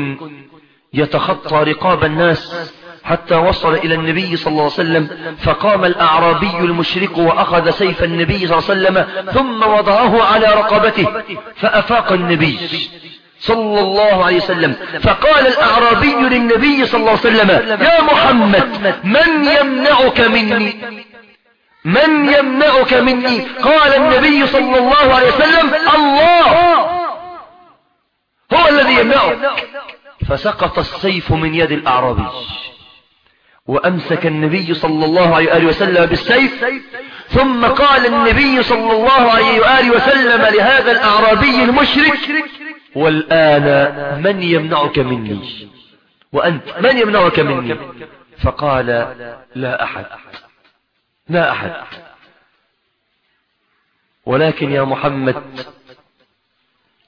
Speaker 1: يتخطى رقاب الناس حتى وصل إلى النبي صلى الله عليه وسلم. فقام الأعرابي المشرك وأخذ سيف النبي صلى الله عليه وسلم ثم وضعه على رقبته. فأفاق النبي صلى الله عليه وسلم. فقال الأعرابي للنبي صلى الله عليه وسلم يا محمد من يمنعك مني من يمنعك مني؟ قال النبي صلى الله عليه وسلم الله. هو الذي يمنعك. فسقط السيف من يد الأعرابي. وأمسك النبي صلى الله عليه وآله وسلم بالسيف. ثم قال النبي صلى الله عليه وآله وسلم لهذا الأعرابي المشرك والآن من يمنعك مني؟ وأنت من يمنعك مني؟ فقال لا أحد. لا أحد. ولكن يا محمد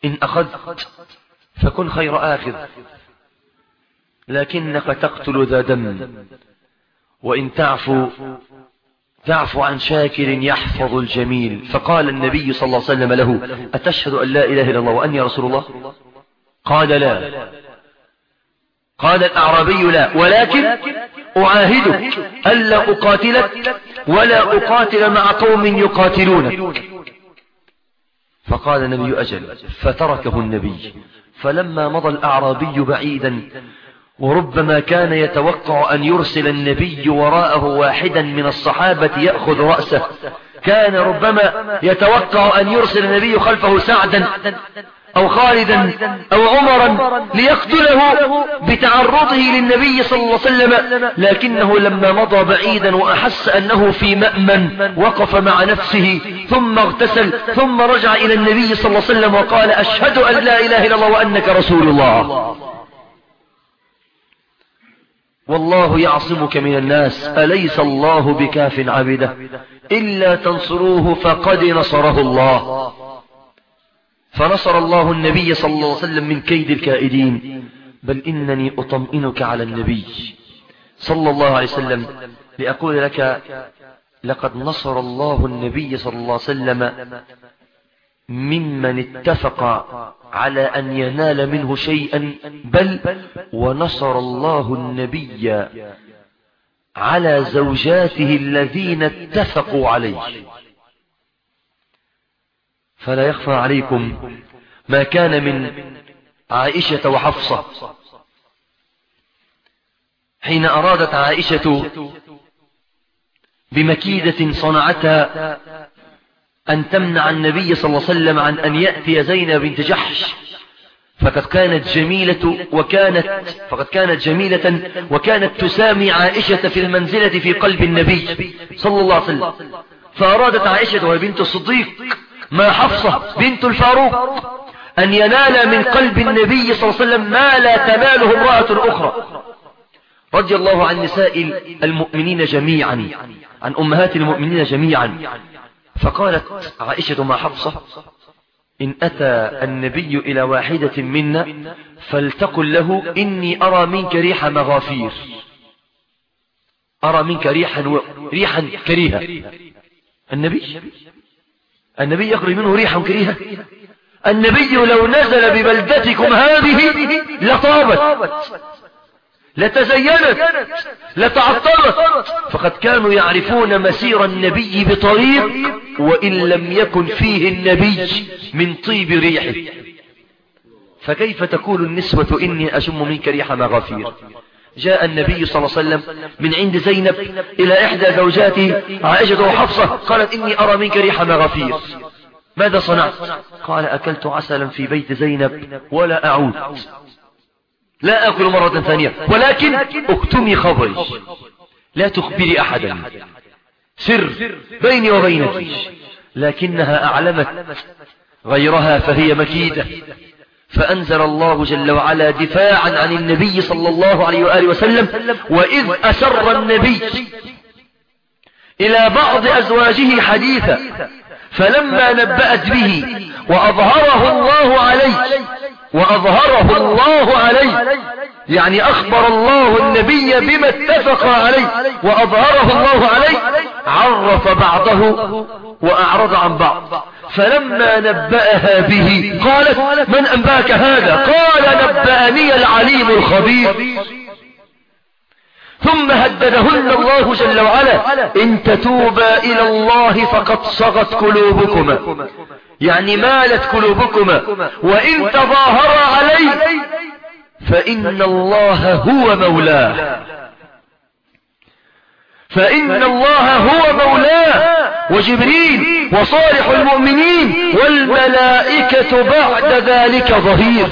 Speaker 1: إن أخذت فكن خير آخذ لكنك تقتل ذا دم وإن تعفو تعفو عن شاكر يحفظ الجميل. فقال النبي صلى الله عليه وسلم له أتشهد أن لا إله إلا الله وأني رسول الله؟ قال لا. قال الأعرابي لا. ولكن أعاهدك ألا أقاتلك ولا أقاتل مع قوم يقاتلونك. فقال النبي أجل فتركه النبي. فلما مضى الأعرابي بعيدا وربما كان يتوقع أن يرسل النبي وراءه واحدا من الصحابة يأخذ رأسه كان ربما يتوقع أن يرسل النبي خلفه سعدا. أو خالدا أو عمرا ليقتله بتعرضه للنبي صلى الله عليه وسلم لكنه لما مضى بعيدا وأحس أنه في مأمن وقف مع نفسه ثم اغتسل ثم رجع إلى النبي صلى الله عليه وسلم وقال أشهد أن لا إله إلا الله وأنك رسول الله. والله يعصمك من الناس أليس الله بكاف عبده؟ إلا تنصروه فقد نصره الله. فنصر الله النبي صلى الله عليه وسلم من كيد الكائدين. بل إنني أطمئنك على النبي صلى الله عليه وسلم. لأقول لك لقد نصر الله النبي صلى الله عليه وسلم ممن اتفق على أن ينال منه شيئا. بل ونصر الله النبي على زوجاته الذين اتفقوا عليه. فلا يخفى عليكم ما كان من عائشة وحفصة. حين أرادت عائشة بمكيدة صنعتها أن تمنع النبي صلى الله عليه وسلم عن أن يأتي زينب بنت جحش فقد كانت جميلة وكانت فقد كانت جميلة وكانت تسامي عائشة في المنزلة في قلب النبي صلى الله عليه وسلم. فأرادت عائشة وهي بنت الصديق ما حفصة بنت الفاروق أن ينال من قلب النبي صلى الله عليه وسلم ما لا تناله امرأة أخرى. رضي الله عن نساء المؤمنين جميعا عن أمهات المؤمنين جميعا. فقالت عائشة مع حفصة إن أتى النبي إلى واحدة منا فلتقل له إني أرى منك ريح مغافير. أرى منك ريحا, و... ريحا كريهة. النبي؟ النبي يقري منه ريحا كريهة. النبي لو نزل ببلدتكم هذه لطابت لتزينت لتعطرت فقد كانوا يعرفون مسير النبي بطريق وإن لم يكن فيه النبي من طيب ريحه. فكيف تقول النسوة إني أشم منك ريح مغافير؟ جاء النبي صلى الله عليه وسلم من عند زينب إلى إحدى زوجاته عائشة وحفصة قالت إني أرى منك ريح مغافير. ماذا صنعت؟ قال أكلت عسلا في بيت زينب ولا أعود. لا أكل مرة ثانية ولكن اكتمي خبري. لا تخبري أحدا. سر بيني وبينك. لكنها أعلمت غيرها فهي مكيدة. فأنزل الله جل وعلا دفاعا عن النبي صلى الله عليه وآله وسلم وإذ أسر النبي إلى بعض أزواجه حديثا فلما نبأت به وأظهره الله عليه وأظهره الله عليه يعني أخبر الله النبي بما اتفق عليه وأظهره الله عليه عرف بعضه وأعرض عن بعض. فلما نبأها به قالت من أنباك هذا؟ قال نبأني العليم الخبير. ثم هددهن الله جل وعلا إن تتوبا إلى الله فقد صغت قلوبكما. يعني مالت قلوبكما وإن تظاهر عليه فإن الله هو مولاه. فإن الله هو مولاه. وجبريل وصالح المؤمنين والملائكة بعد ذلك ظهير.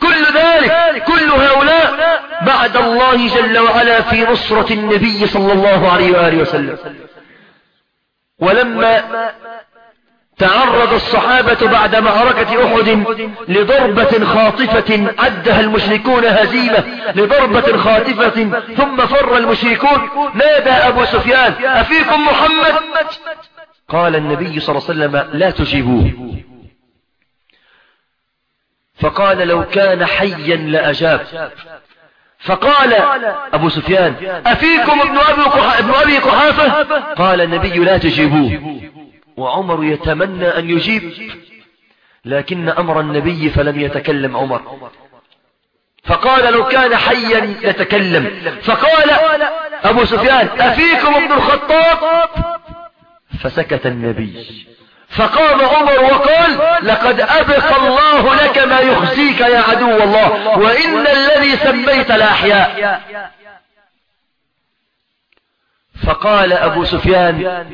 Speaker 1: كل ذلك كل هؤلاء بعد الله جل وعلا في نصرة النبي صلى الله عليه وآله وسلم. ولما تعرض الصحابة بعد معركة أحد لضربة خاطفة عدها المشركون هزيمة لضربة خاطفة ثم فر المشركون. نادى أبو سفيان أفيكم محمد؟ قال النبي صلى الله عليه وسلم لا تجيبوه. فقال لو كان حيا لأجاب. فقال أبو سفيان أفيكم ابن أبي قحافة؟ قال النبي لا تجيبوه. وعمر يتمنى أن يجيب لكن أمر النبي فلم يتكلم عمر. فقال لو كان حيا يتكلم فقال أبو سفيان أفيكم ابن الخطاب؟ فسكت النبي. فقام عمر وقال لقد أبقى الله لك ما يخزيك يا عدو الله وإن الذي سميت الأحياء فقال أبو سفيان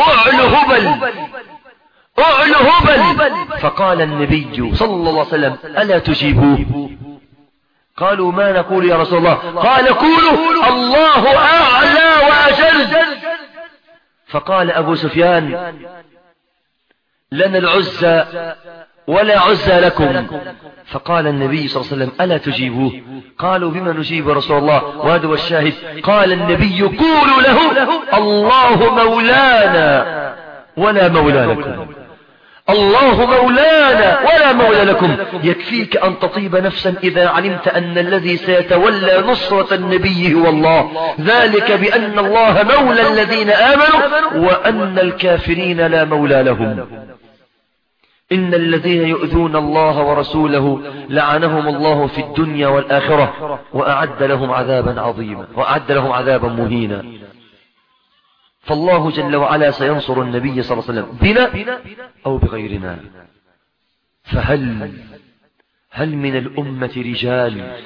Speaker 1: أعل هبل أعل هبل فقال النبي صلى الله عليه وسلم ألا تجيبوه؟ قالوا ما نقول يا رسول الله؟ قال قولوا الله أعلى وأجل. فقال أبو سفيان لنا العزى ولا عزى لكم. فقال النبي صلى الله عليه وسلم ألا تجيبوه؟ قالوا بما نجيب رسول الله؟ وهذا هو الشاهد. قال النبي قولوا له الله مولانا ولا مولى لكم. الله مولانا ولا مولى لكم. يكفيك أن تطيب نفسا إذا علمت أن الذي سيتولى نصرة النبي هو الله. ذلك بأن الله مولى الذين آمنوا وأن الكافرين لا مولى لهم. إن الذين يؤذون الله ورسوله لعنهم الله في الدنيا والآخرة وأعد لهم عذابا عظيما وأعد لهم عذابا مهينا. فالله جل وعلا سينصر النبي صلى الله عليه وسلم بنا أو بغيرنا فهل هل من الأمة رجال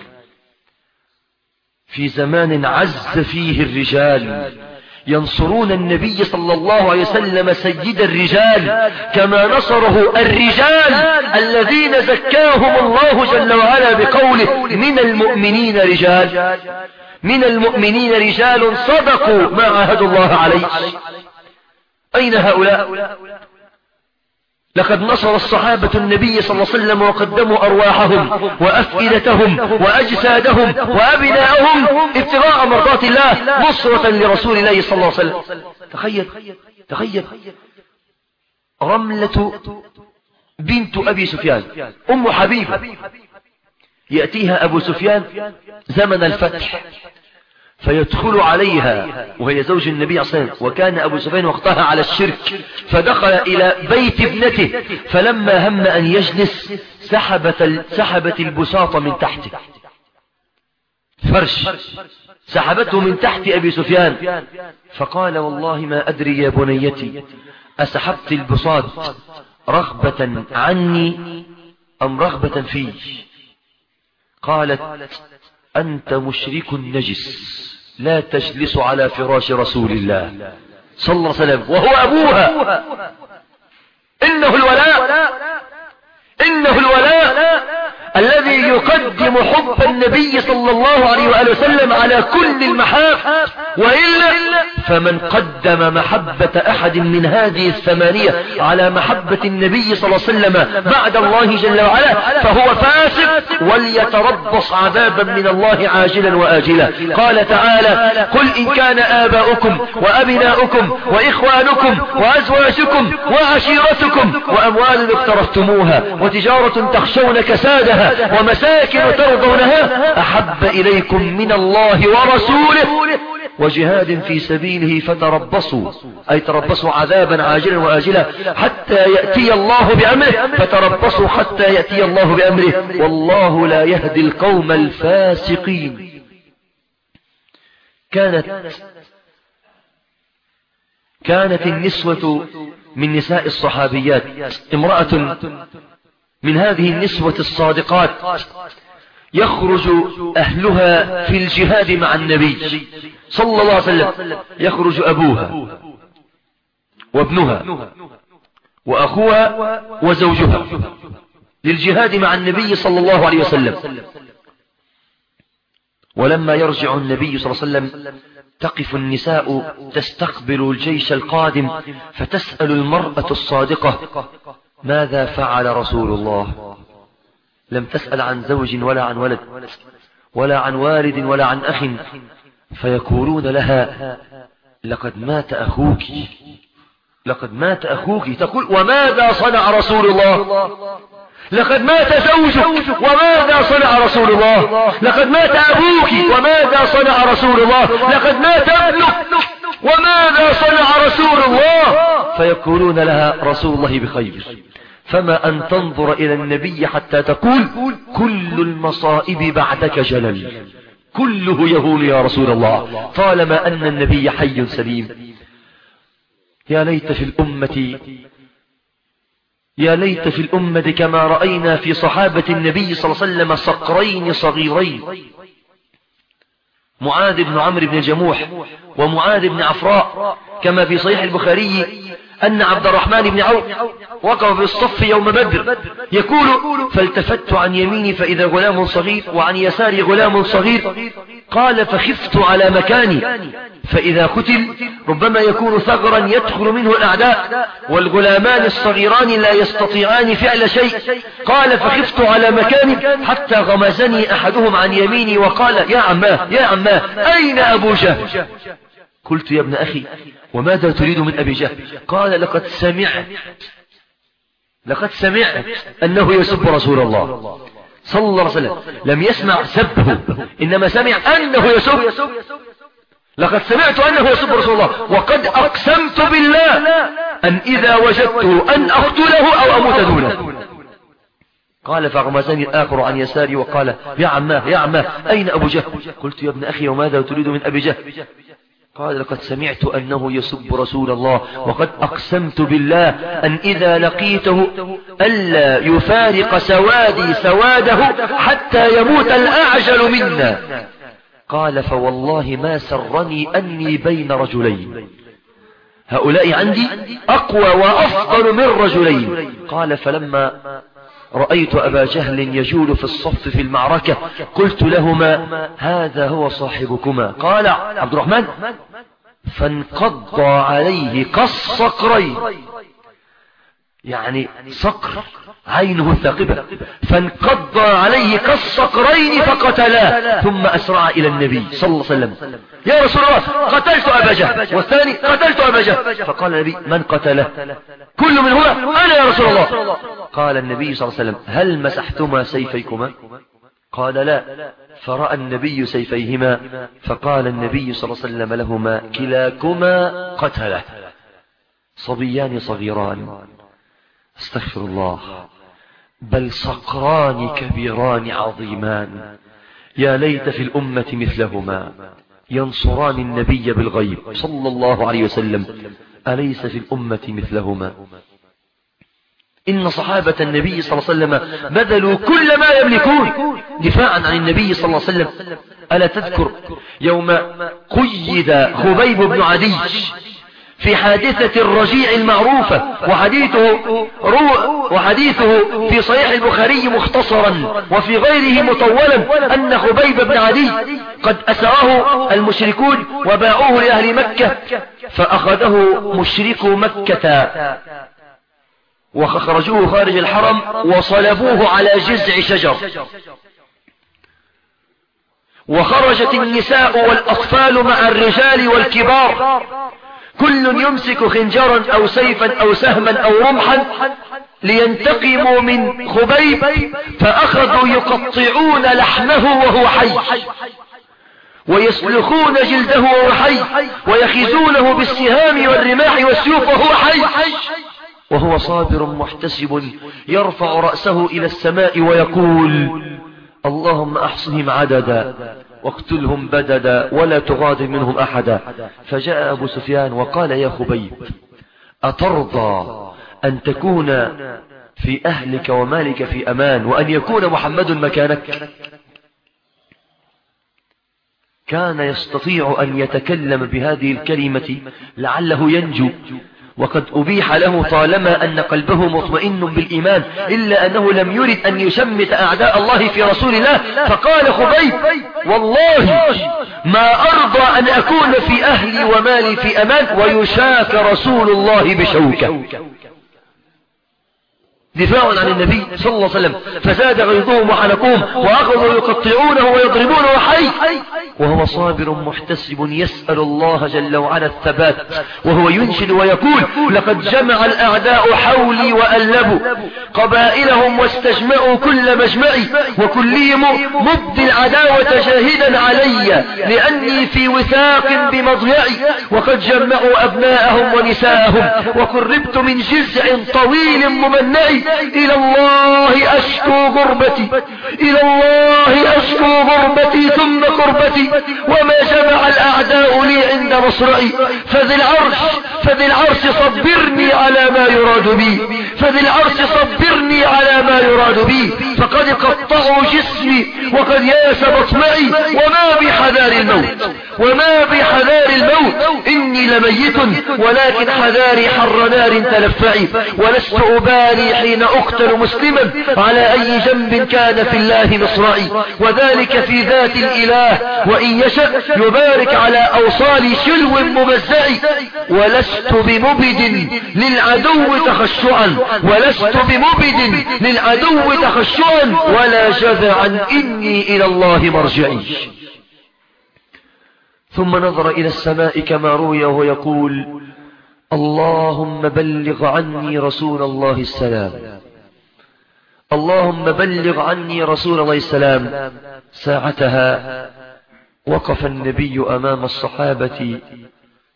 Speaker 1: في زمان عز فيه الرجال ينصرون النبي صلى الله عليه وسلم سيد الرجال كما نصره الرجال الذين زكاهم الله جل وعلا بقوله من المؤمنين رجال. من المؤمنين رجال صدقوا ما عاهدوا الله عليه. أين هؤلاء؟ لقد نصر الصحابة النبي صلى الله عليه وسلم وقدموا أرواحهم وأفئدتهم وأجسادهم وأبناءهم ابتغاء مرضات الله نصرة لرسول الله صلى الله عليه وسلم. تخيل تخيل. رملة بنت أبي سفيان أم حبيبة. يأتيها أبو سفيان زمن الفتح. فيدخل عليها وهي زوج النبي عليه وسلم وكان أبو سفيان وقتها على الشرك فدخل إلى بيت ابنته فلما هم أن يجلس سحبت, سحبت البساط من تحته. فرش. سحبته من تحت أبي سفيان. فقال والله ما أدري يا بنيتي أسحبت البساط رغبة عني أم رغبة في؟ قالت أنت مشرك نجس لا تجلس على فراش رسول الله صلى الله عليه وسلم وهو أبوها. إنه الولاء. إنه الولاء. الذي يقدم حب النبي صلى الله عليه وآله وسلم على كل المحاب وإلا فمن قدم محبة أحد من هذه الثمانية على محبة النبي صلى الله عليه وسلم بعد الله جل وعلا فهو فاسق وليتربص عذابا من الله عاجلا وآجلا. قال تعالى قل إن كان آباؤكم وأبناؤكم وإخوانكم وأزواجكم وعشيرتكم وأموال اقترفتموها وتجارة تخشون كسادها ومساكن ترضونها أحب إليكم من الله ورسوله وجهاد في سبيله فتربصوا أي تربصوا عذابا عاجلا وآجلا حتى يأتي الله بأمره فتربصوا حتى يأتي الله بأمره. والله لا يهدي القوم الفاسقين. كانت كانت النسوة من نساء الصحابيات امرأة من هذه النسوة الصادقات يخرج أهلها في الجهاد مع النبي صلى الله عليه وسلم. يخرج أبوها وابنها وأخوها وزوجها للجهاد مع النبي صلى الله عليه وسلم. ولما يرجع النبي صلى الله عليه وسلم تقف النساء تستقبل الجيش القادم فتسأل المرأة الصادقة ماذا فعل رسول الله؟ لم تسأل عن زوج ولا عن ولد ولا عن والد ولا عن أخ فيقولون لها لقد مات أخوك لقد مات أخوك. تقول وماذا صنع رسول الله؟ لقد مات زوجك وماذا صنع رسول الله؟ لقد مات أبوك وماذا صنع رسول الله؟ لقد مات ابنك وماذا صنع رسول الله؟ فيقولون لها رسول الله بخير. فما أن تنظر إلى النبي حتى تقول كل المصائب بعدك جلل. كله يهون يا رسول الله. طالما أن النبي حي سليم. يا ليت في الأمة يا ليت في الأمة كما رأينا في صحابة النبي صلى الله عليه وسلم صقرين صغيرين. معاذ بن عمرو بن جموح ومعاذ بن عفراء كما في صحيح البخاري أن عبد الرحمن بن عوف وقف في الصف يوم بدر. يقول فالتفت عن يميني فإذا غلام صغير وعن يساري غلام صغير. قال فخفت على مكاني. فإذا قتل ربما يكون ثغرا يدخل منه الأعداء والغلامان الصغيران لا يستطيعان فعل شيء. قال فخفت على مكاني حتى غمزني أحدهم عن يميني وقال يا عماه يا عماه أين أبو جهل قلت يا ابن أخي وماذا تريد من أبي جهل؟ قال لقد سمعت لقد سمعت أنه يسب رسول الله صلى الله عليه وسلم لم يسمع سبه إنما سمع أنه يسب. لقد سمعت أنه يسب رسول الله وقد أقسمت بالله أن إذا وجدته أن أقتله أو أموت دونه. قال فغمزني الآخر عن يساري وقال يا عماه يا عماه أين أبو جهل؟ قلت يا ابن أخي وماذا تريد من أبي جهل؟ قال لقد سمعت أنه يسب رسول الله وقد أقسمت بالله أن إذا لقيته ألا يفارق سوادي سواده حتى يموت الأعجل منا. قال فوالله ما سرني أني بين رجلين. هؤلاء عندي أقوى وأفضل من رجلين. قال فلما رأيت أبا جهل يجول في الصف في المعركة. قلت لهما هذا هو صاحبكما. قال عبد الرحمن فانقض عليه كالصقرين يعني صقر عينه ثاقبة فانقض عليه كالصقرين فقتلاه ثم أسرع إلى النبي صلى الله عليه وسلم. يا رسول الله قتلت أبا جهل والثاني قتلت أبا جهل. فقال النبي من قتله؟ كل من هنا أنا يا رسول الله. قال النبي صلى الله عليه وسلم هل مسحتما سيفيكما؟ قال لا. فرأى النبي سيفيهما فقال النبي صلى الله عليه وسلم لهما كلاكما قتله. صبيان صغيران. أستغفر الله. بل صقران كبيران عظيمان. يا ليت في الأمة مثلهما. ينصران النبي بالغيب. صلى الله عليه وسلم. أليس في الأمة مثلهما؟ إن صحابة النبي صلى الله عليه وسلم بذلوا كل ما يملكون. دفاعا عن النبي صلى الله عليه وسلم. ألا تذكر يوم قيد خبيب بن عدي في حادثة الرجيع المعروفة وحديثه, رو وحديثه في صحيح البخاري مختصرا وفي غيره مطولا أن خبيب بن عدي قد أسراه المشركون وباعوه لأهل مكة فأخذه مشرك مكة. وخرجوه خارج الحرم وصلبوه على جذع شجر. وخرجت النساء والأطفال مع الرجال والكبار. كل يمسك خنجرا أو سيفا أو سهما أو رمحا لينتقموا من خبيب فأخذوا يقطعون لحمه وهو حي ويسلخون جلده وهو حي ويخزونه بالسهام والرماح والسيوف وهو حي وهو صابر محتسب يرفع رأسه إلى السماء ويقول اللهم أحصهم عددا واقتلهم بددا ولا تغادر منهم أحدا. فجاء أبو سفيان وقال يا خبيب أترضى أن تكون في أهلك ومالك في أمان وأن يكون محمد مكانك؟ كان يستطيع أن يتكلم بهذه الكلمة لعله ينجو. وقد أبيح له طالما أن قلبه مطمئن بالإيمان إلا أنه لم يرد أن يشمت أعداء الله في رسول الله. فقال خبيب والله ما أرضى أن أكون في أهلي ومالي في أمان ويشاك رسول الله بشوكة. دفاع عن النبي صلى الله عليه وسلم. فزاد غيظهم وحنقوهم وأخذوا يقطعونه ويضربونه حي وهو صابر محتسب يسأل الله جل وعلا الثبات. وهو ينشد ويقول لقد جمع الأعداء حولي وألبوا قبائلهم واستجمعوا كل مجمعي وكلهم مبدي العداوة شاهدا علي لأني في وثاق بمضيعي. وقد جمعوا أبناءهم ونساءهم وقربت من جزع طويل ممنعي إلى الله أشكو غربتي. إلى الله أشكو غربتي ثم قربتي وما جمع الأعداء لي عند مصرعي. فذي العرش فذي العرش صبرني على ما يراد بي. فذي العرش صبرني على ما يراد بي. فقد قطعوا جسمي وقد ياس مطمعي وما بحذار الموت. وما بحذار الموت. إني لميت ولكن حذاري حر نار تلفعي. ولست أبالي حين أقتل مسلما على أي جنب كان في الله مصرعي. وذلك في ذات الإله. وإن يشأ يبارك على أوصال شلو ممزعي. ولست بمبد للعدو تخشعا. ولست بمبد للعدو تخشعا. ولا جذعا إني إلى الله مرجعي. ثم نظر إلى السماء كما روي وهو يقول اللهم بلغ عني رسول الله السلام. اللهم بلغ عني رسول الله السلام. ساعتها وقف النبي أمام الصحابة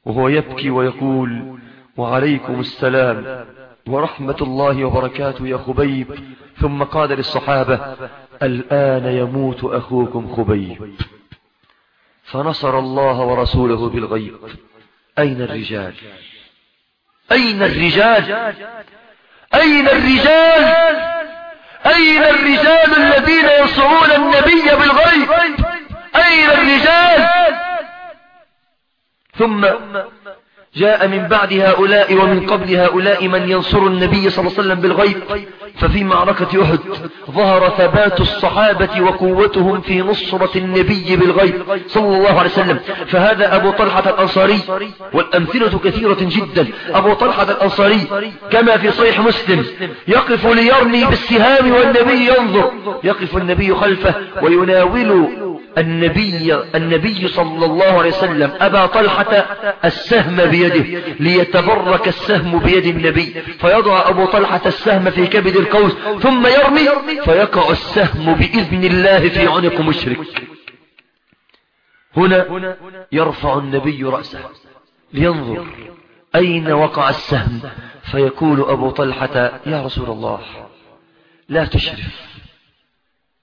Speaker 1: وهو يبكي ويقول وعليكم السلام ورحمة الله وبركاته يا خبيب. ثم قال للصحابة الآن يموت أخوكم خبيب. فنصر الله ورسوله بالغيب. أين الرجال؟ أين الرجال؟ أين الرجال؟ أين الرجال الذين ينصرون النبي بالغيب؟ أين الرجال؟ ثم جاء من بعد هؤلاء ومن قبل هؤلاء من ينصر النبي صلى الله عليه وسلم بالغيب. ففي معركة أحد ظهر ثبات الصحابة وقوتهم في نصرة النبي بالغيب صلى الله عليه وسلم. فهذا أبو طلحة الأنصاري والأمثلة كثيرة جدا. أبو طلحة الأنصاري كما في صحيح مسلم يقف ليرمي بالسهام والنبي ينظر. يقف النبي خلفه ويناول النبي, النبي صلى الله عليه وسلم. أبا طلحة السهم بيده ليتبرك السهم بيد النبي. فيضع أبو طلحة السهم في كبد القوس ثم يرمي فيقع السهم بإذن الله في عنق مشرك. هنا يرفع النبي رأسه لينظر أين وقع السهم فيقول أبو طلحة يا رسول الله لا تشرف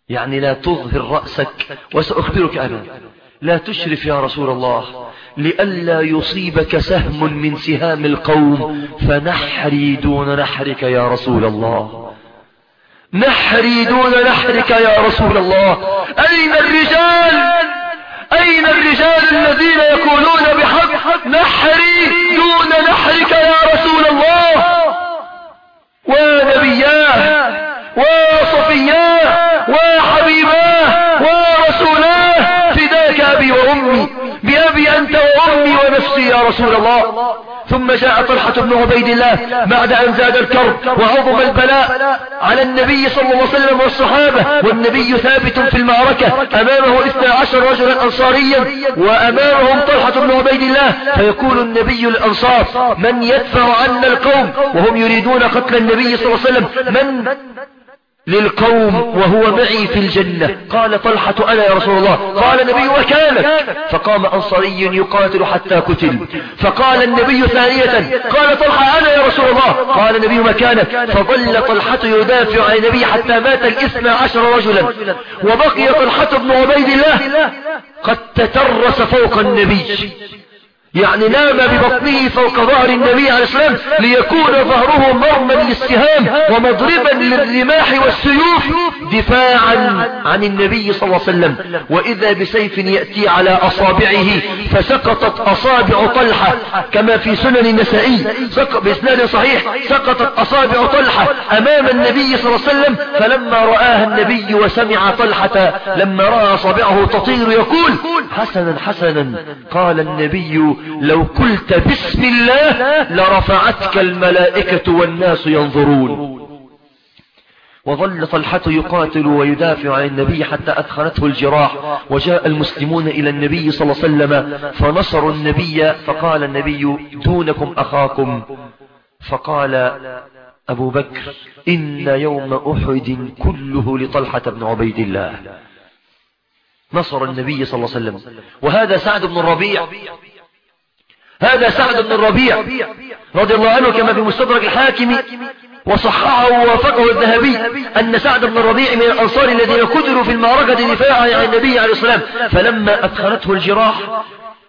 Speaker 1: يعني لا تظهر رأسك وسأخبرك أنا لا تشرف يا رسول الله لئلا يصيبك سهم من سهام القوم فنحري دون نحرك يا رسول الله. نحري دون نحرك يا رسول الله. أين الرجال؟ أين الرجال الذين يقولون بحق نحري دون نحرك يا رسول الله؟ ونبياه وصفياه وحبيباه ورسولاه فداك أبي وأمي. بأبي أنت وأمي ونفسي يا رسول الله. ثم جاء طلحة بن عبيد الله بعد أن زاد الكرب وعظم البلاء على النبي صلى الله عليه وسلم والصحابة. والنبي ثابت في المعركة أمامه اثنى عشر رجلا أنصاريا وأمامهم طلحة بن عبيد الله. فيقول النبي الأنصار من يدفع عنا القوم؟ وهم يريدون قتل النبي صلى الله عليه وسلم. من؟ للقوم وهو معي في الجنة. قال طلحة أنا يا رسول الله. قال النبي وكانك فقام أنصاري يقاتل حتى قتل. فقال النبي ثانية قال طلحة أنا يا رسول الله. قال النبي مكانك فظل طلحة يدافع عن النبي حتى مات الاثنى عشر رجلا. وبقي طلحة بن عبيد الله قد تترس فوق النبي. يعني نام ببطنه فوق ظهر النبي عليه السلام ليكون ظهره مرما للسهام ومضربا للرماح والسيوف دفاعا عن النبي صلى الله عليه وسلم. وإذا بسيف يأتي على أصابعه فسقطت أصابع طلحة كما في سنن النسائي. بإسناد صحيح سقطت أصابع طلحة أمام النبي صلى الله عليه وسلم فلما رآها النبي وسمع طلحة لما رأى أصابعه تطير يقول حسنا حسنا قال النبي لو قلت بسم الله لرفعتك الملائكة والناس ينظرون. وظل طلحة يقاتل ويدافع عن النبي حتى أدخلته الجراح وجاء المسلمون إلى النبي صلى الله عليه وسلم فنصروا النبي فقال النبي دونكم أخاكم. فقال أبو بكر إن يوم أحد كله لطلحة بن عبيد الله. نصر النبي صلى الله عليه وسلم. وهذا سعد بن الربيع هذا سعد بن الربيع رضي الله عنه كما في مستدرك الحاكم وصححه ووافقه الذهبي أن سعد بن الربيع من الأنصار الذين قدروا في المعركة دفاعا عن النبي عليه الصلاة والسلام فلما أدخلته الجراح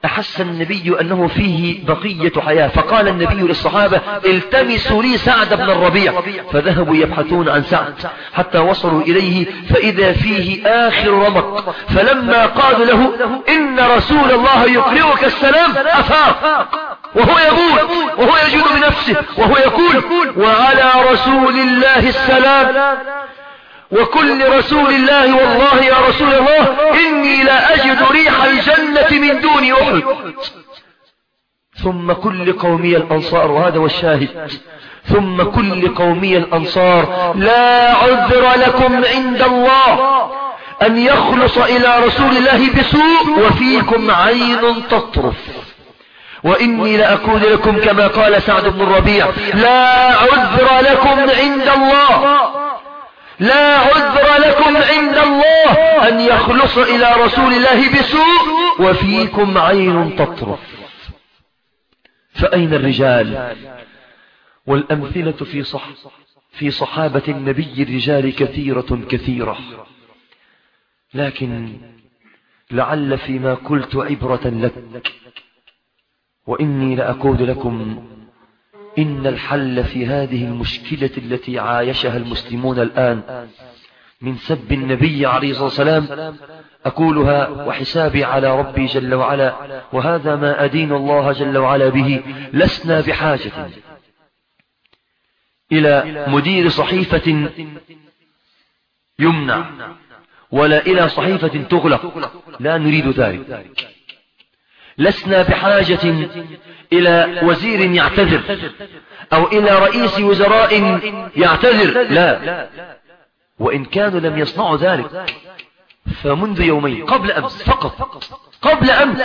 Speaker 1: أحس النبي أنه فيه بقية حياة. فقال النبي للصحابة التمسوا لي سعد بن الربيع. فذهبوا يبحثون عن سعد حتى وصلوا إليه فإذا فيه آخر رمق. فلما قالوا له إن رسول الله يقرئك السلام أفاق. وهو يقول وهو يجود بنفسه وهو يقول وعلى رسول الله السلام. وكل رسول الله والله يا رسول الله إني لا أجد ريح الجنة من دون أحد ثم كل قومي الأنصار وهذا هو الشاهد. ثم كل قومي الأنصار لا عذر لكم عند الله أن يخلص إلى رسول الله بسوء وفيكم عين تطرف. وإني لأكون لكم كما قال سعد بن الربيع لا عذر لكم عند الله لا عذر لكم عند الله أن يخلص إلى رسول الله بسوء وفيكم عين تطرف. فأين الرجال؟ والأمثلة في صح في صحابة النبي الرجال كثيرة كثيرة. لكن لعل فيما قلت عبرة لك وإني لأقول لكم إن الحل في هذه المشكلة التي عايشها المسلمون الآن من سب النبي عليه الصلاة والسلام أقولها وحسابي على ربي جل وعلا وهذا ما أدين الله جل وعلا به لسنا بحاجة إلى مدير صحيفة يمنع ولا إلى صحيفة تغلق لا نريد ذلك. لسنا بحاجة إلى وزير يعتذر أو إلى رئيس وزراء يعتذر. لا. وإن كانوا لم يصنعوا ذلك فمنذ يومين قبل أمس فقط قبل أمس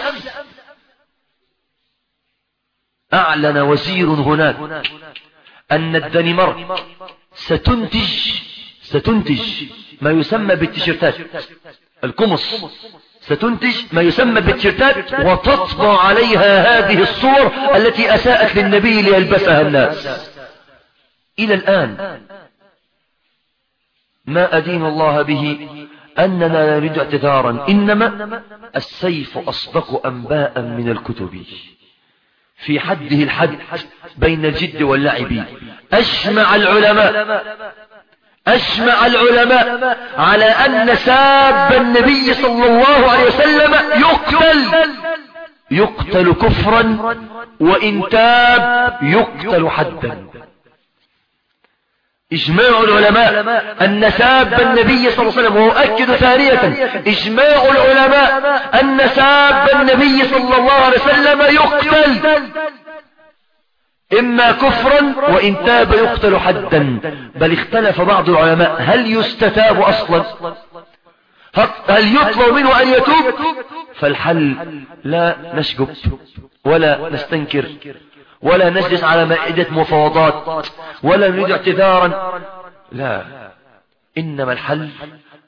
Speaker 1: أعلن وزير هناك أن الدنمارك ستنتج ستنتج ما يسمى بالتيشيرتات القمص. ستنتج ما يسمى بالتيشيرتات وتطبع عليها هذه الصور التي أساءت للنبي ليلبسها الناس. إلى الآن ما أدين الله به أننا لا نريد اعتذارا إنما السيف أصدق أنباء من الكتب. في حده الحد بين الجد واللعب أجمع العلماء. أجمع العلماء على أن ساب النبي صلى الله عليه وسلم يقتل. يقتل كفرا وإن تاب يقتل حدا. إجماع العلماء أن ساب النبي صلى الله عليه وسلم وأؤكد ثانية إجماع العلماء أن ساب النبي صلى الله عليه وسلم يقتل. إما كفرا وإن تاب يقتل حدا. بل اختلف بعض العلماء هل يستتاب أصلا؟ هل يطلب منه أن يتوب؟ فالحل لا نشجب ولا نستنكر ولا نجلس على مائدة مفاوضات ولا نريد اعتذارا. لا إنما الحل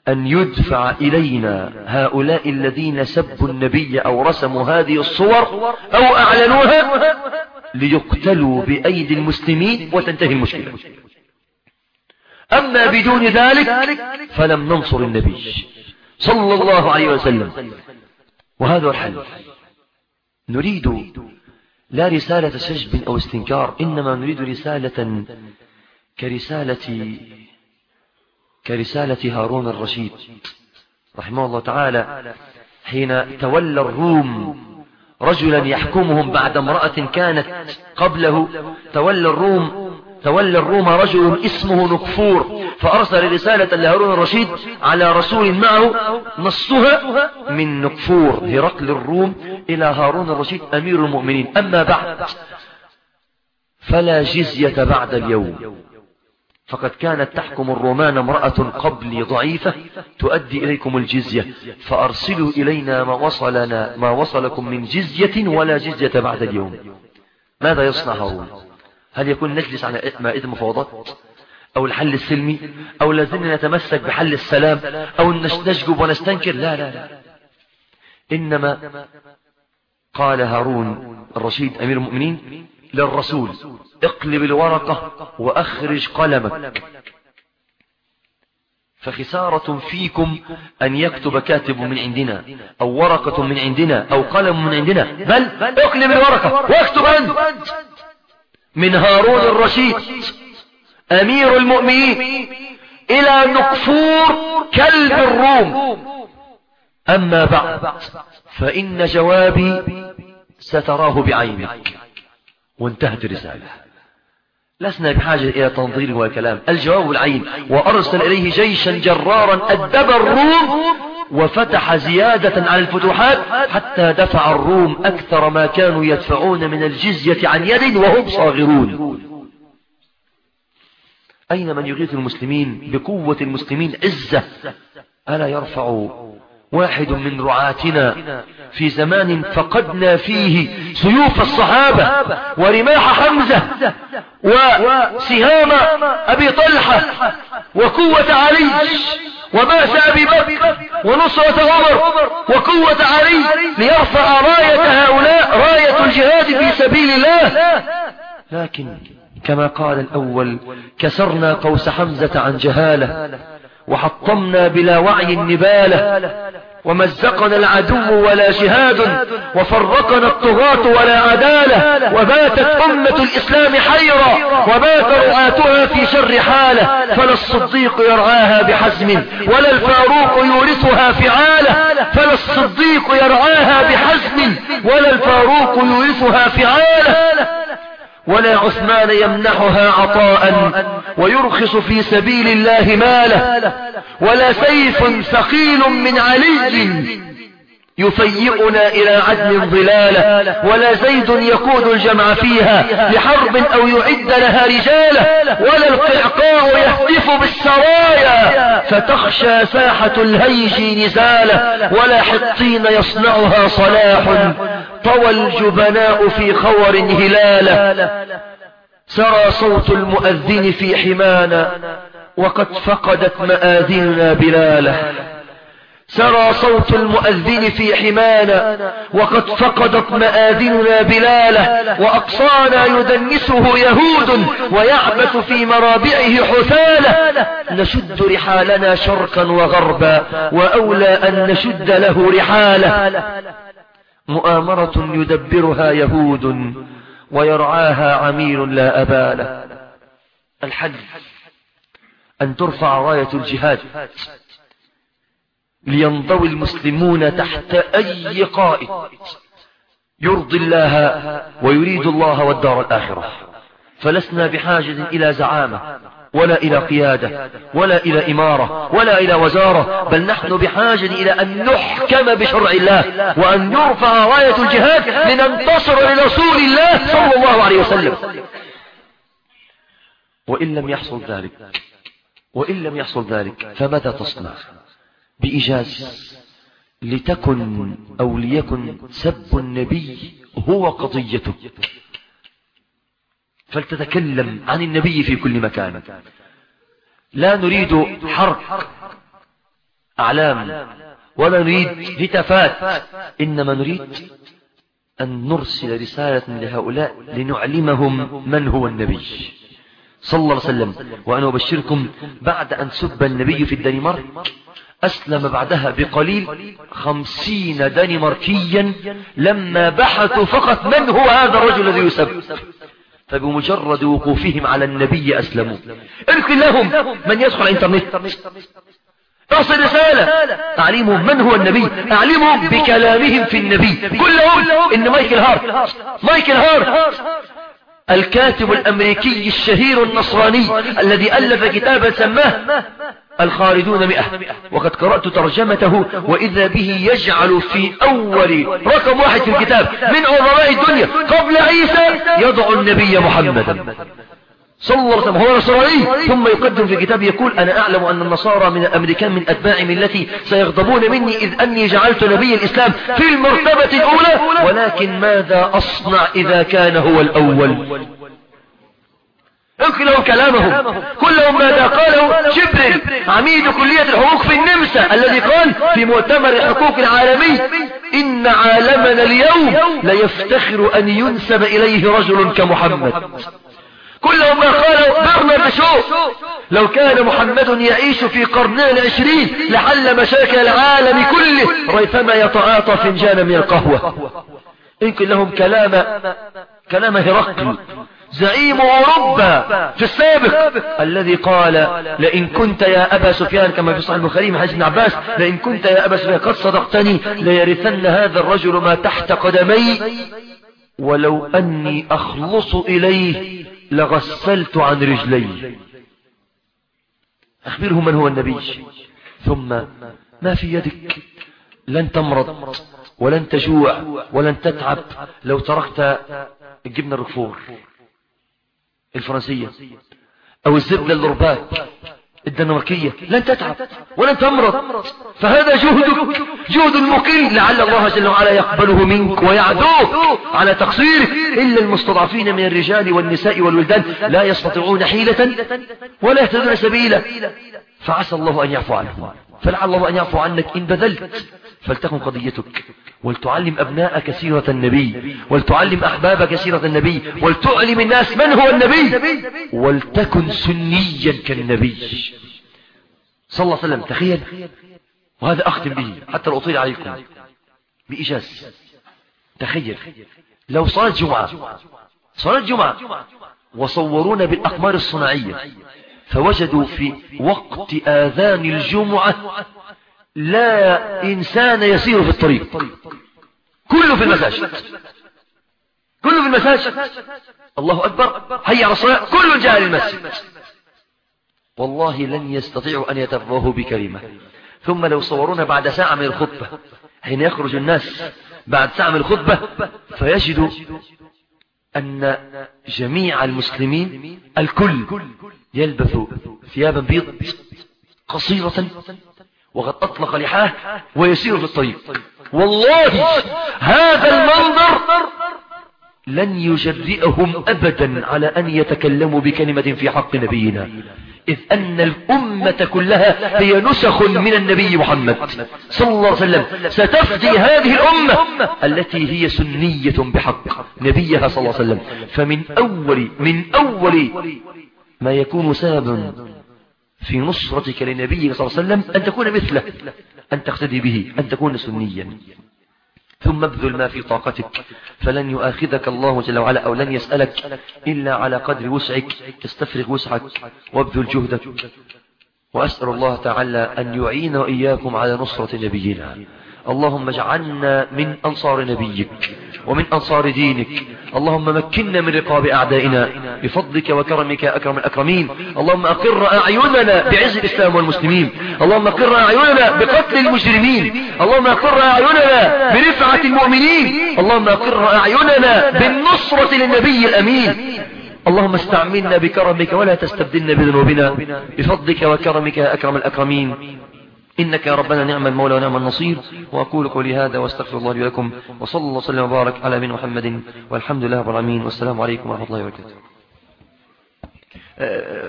Speaker 1: أن يدفع إلينا هؤلاء الذين سبوا النبي أو رسموا هذه الصور أو أعلنوها. ليقتلوا بأيدي المسلمين وتنتهي المشكلة. أما بدون ذلك فلم ننصر النبي صلى الله عليه وسلم. وهذا الحل نريد لا رسالة سجب أو استنكار إنما نريد رسالة كرسالة كرسالة هارون الرشيد رحمه الله تعالى حين تولى الروم رجلا يحكمهم بعد امرأة كانت قبله تولى الروم تولى الروم رجل اسمه نكفور فأرسل رسالة لهارون الرشيد على رسول معه نصها من نكفور هرقل الروم إلى هارون الرشيد أمير المؤمنين. أما بعد فلا جزية بعد اليوم. فقد كانت تحكم الرومان امرأة قبلي ضعيفة تؤدي إليكم الجزية فأرسلوا إلينا ما وصلنا ما وصلكم من جزية ولا جزية بعد اليوم. ماذا يصنع هارون؟ هل يكون نجلس على مائدة مفاوضات؟ أو الحل السلمي؟ أو لازلنا نتمسك بحل السلام؟ أو نشجب ونستنكر؟ لا لا لا. إنما قال هارون الرشيد أمير المؤمنين للرسول اقلب الورقة وأخرج قلمك. فخسارة فيكم أن يكتب كاتب من عندنا أو ورقة من عندنا أو قلم من عندنا. بل اقلب الورقة واكتب أنت. من هارون الرشيد أمير المؤمنين إلى نقفور كلب الروم. أما بعد فإن جوابي ستراه بعينك. وانتهت الرسالة. لسنا بحاجة إلى تنظير وكلام. الجواب العين. وأرسل إليه جيشا جرارا أدب الروم وفتح زيادة على الفتوحات حتى دفع الروم أكثر ما كانوا يدفعون من الجزية عن يد وهم صاغرون. أين من يغيث المسلمين بقوة المسلمين عزة؟ ألا يرفع واحد من رعاتنا في زمان فقدنا فيه سيوف الصحابة ورماح حمزة وسهام أبي طلحة وقوة علي وباس أبي بكر ونصرة عمر وقوة علي ليرفع راية هؤلاء راية الجهاد في سبيل الله. لكن كما قال الأول كسرنا قوس حمزة عن جهالة. وحطمنا بلا وعي النبالة ومزقنا العدو ولا جهاد وفرقنا الطغاة ولا عدالة وباتت أمة الإسلام حيرة وبات رعاتها في شر حالة فلا الصديق يرعاها بحزم ولا الفاروق يورثها فعالة فلا الصديق يرعاها بحزم ولا الفاروق يورثها فعالة. ولا عثمان يمنحها عطاء ويرخص في سبيل الله ماله ولا سيف ثقيل من علي يفيئنا إلى عدن ظلاله ولا زيد يقود الجمع فيها لحرب أو يعد لها رجاله ولا القعقاع يهتف بالسرايا فتخشى ساحة الهيج نزاله ولا حطين يصنعها صلاح طوى الجبناء في خور هلاله سرى صوت المؤذن في حمانا وقد فقدت مآذننا بلالة. سرى صوت المؤذن في حمانا وقد فقدت مآذننا بلالة. وأقصانا يدنسه يهود ويعبث في مرابعه حثالة. نشد رحالنا شرقا وغربا وأولى أن نشد له رحالة. مؤامرة يدبرها يهود ويرعاها عميل لا أباله الحل أن ترفع راية الجهاد لينضوي المسلمون تحت أي قائد يرضي الله ويريد الله والدار الآخرة. فلسنا بحاجة إلى زعامة. ولا إلى قيادة ولا إلى إمارة ولا إلى وزارة بل نحن بحاجة إلى أن نحكم بشرع الله وأن يرفع راية الجهاد لننتصر لرسول الله صلى الله عليه وسلم. وإن لم يحصل ذلك وإن لم يحصل ذلك فماذا تصنع؟ بإيجاز لتكن أو ليكن سب النبي هو قضيتك. فلتتكلم عن النبي في كل مكان. لا نريد حرق أعلام ولا نريد هتافات إنما نريد أن نرسل رسالة لهؤلاء لنعلمهم من هو النبي صلى الله عليه وسلم. وأنا أبشركم بعد أن سب النبي في الدنمارك أسلم بعدها بقليل خمسين دنماركيا لما بحثوا فقط من هو هذا الرجل الذي يسب. فبمجرد وقوفهم على النبي أسلموا. اركن لهم من يدخل الإنترنت. ارسل رسالة. تعليمهم من هو النبي؟ أعلمهم بكلامهم في النبي. قل لهم إن مايكل هارت. مايكل هارت. الكاتب الأمريكي الشهير النصراني الذي ألف كتابا سماه الخالدون مئة. وقد قرأت ترجمته وإذا به يجعل في أول رقم واحد في الكتاب من عظماء الدنيا قبل عيسى يضع النبي محمدا. صلى الله عليه وسلم. هو نصراني. ثم يقدم في كتاب يقول أنا أعلم أن النصارى من الأمريكان من أتباع ملتي سيغضبون مني إذ أني جعلت نبي الإسلام في المرتبة الأولى. ولكن ماذا أصنع إذا كان هو الأول؟ انقل لهم كلامهم. كلهم ماذا قاله شبر عميد كلية الحقوق في النمسا الذي قال في مؤتمر الحقوق العالمي إن عالمنا اليوم ليفتخر أن ينسب إليه رجل كمحمد. كلهم ما قالوا برنارد شو؟ لو كان محمد يعيش في قرننا العشرين لحل مشاكل العالم كله ريثما يتعاطى فنجان من القهوة. انقل لهم كلام كلام هرقل. زعيم أوروبا في السابق؟ الذي قال لئن كنت يا أبا سفيان كما في صحيح البخاري من حديث ابن عباس لئن كنت يا أبا سفيان قد صدقتني ليرثن هذا الرجل ما تحت قدمي ولو أني أخلص إليه لغسلت عن رجلي. أخبره من هو النبي. ثم ما في يدك؟ لن تمرض ولن تجوع ولن تتعب لو تركت الجبنة الركفور. الفرنسية أو الزبدة اللرباك الدنماركية لن تتعب ولن تمرض. فهذا جهدك جهد المقيم لعل الله جل وعلا يقبله منك ويعدوك على تقصيرك إلا المستضعفين من الرجال والنساء والولدان لا يستطيعون حيلة ولا يهتدون سبيلا. فعسى الله أن يعفو عنهم. فلعل الله أن يعفو عنك إن بذلت. فلتكن قضيتك ولتعلم أبناءك سيرة النبي ولتعلم أحبابك سيرة النبي ولتعلم الناس من هو النبي ولتكن سنيا كالنبي. صلى الله عليه وسلم تخيل. وهذا أختم به حتى لو أطيل عليكم. بإجاز. تخيل. لو صلاة جمعة صلاة جمعة وصورونا بالأقمار الصناعية فوجدوا في وقت آذان الجمعة لا إنسان يسير في الطريق. كله في المساجد. كله في المساجد. الله أكبر. هيا على الصلاة. كل جاء للمسجد. والله لن يستطيعوا أن يتفوهوا بكلمة. ثم لو صورونا بعد ساعة من الخطبة حين يخرج الناس بعد ساعة من الخطبة فيجدوا أن جميع المسلمين الكل يلبث ثيابا بيض قصيرة وقد أطلق لحاه ويسير في الطريق والله هذا المنظر لن يجرئهم أبدا على أن يتكلموا بكلمة في حق نبينا. إذ أن الأمة كلها هي نسخ من النبي محمد صلى الله عليه وسلم. ستفدي هذه الأمة التي هي سنية بحق نبيها صلى الله عليه وسلم. فمن أول من أول ما يكون سببا في نصرتك لنبيك صلى الله عليه وسلم أن تكون مثله أن تقتدي به أن تكون سنيا. ثم ابذل ما في طاقتك فلن يؤاخذك الله جل وعلا أو لن يسألك إلا على قدر وسعك. تستفرغ وسعك وابذل جهدك. وأسأل الله تعالى أن يعين وإياكم على نصرة نبينا. اللهم اجعلنا من أنصار نبيك ومن أنصار دينك. اللهم مكنا من رقاب أعدائنا بفضلك وكرمك يا أكرم الأكرمين. اللهم أقر أعيننا بعز الإسلام والمسلمين. اللهم أقر أعيننا بقتل المجرمين. اللهم أقر أعيننا برفعة المؤمنين. اللهم أقر أعيننا بالنصرة للنبي الأمين. اللهم استعملنا بكرمك ولا تستبدلنا بذنوبنا. بفضلك وكرمك يا أكرم الأكرمين. إنك يا ربنا نعم المولى ونعم النصير. وأقول قولي هذا وأستغفر الله لي ولكم. وصلى الله وسلم وبارك على نبينا محمد. والحمد لله رب العالمين. والسلام عليكم ورحمة الله وبركاته.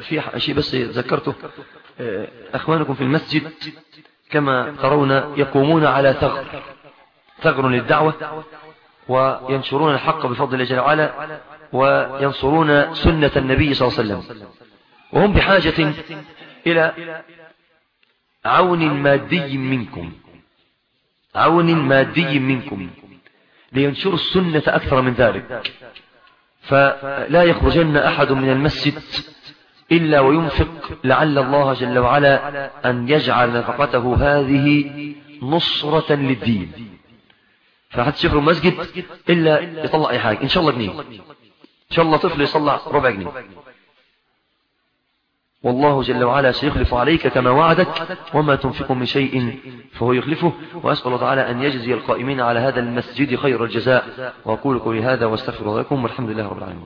Speaker 1: في شيء بس ذكرته. أخوانكم في المسجد كما ترون يقومون على ثغر. ثغر للدعوة. وينشرون الحق بفضل الله جل وعلا. وينصرون سنة النبي صلى الله عليه وسلم. وهم بحاجة إلى عون مادي منكم. عون مادي منكم. لينشروا السنة أكثر من ذلك. فلا يخرجن أحد من المسجد إلا وينفق لعل الله جل وعلا أن يجعل نفقته هذه نصرة للدين. فحد شفر المسجد إلا يطلع أي حاجة إن شاء الله جنيه إن شاء الله طفل يصلع ربع جنيه. والله جل وعلا سيخلف عليك كما وعدك وما تنفق من شيء فهو يخلفه. وأسأل الله تعالى أن يجزي القائمين على هذا المسجد خير الجزاء. وأقول قولي هذا واستغفر لكم والحمد لله رب العالمين.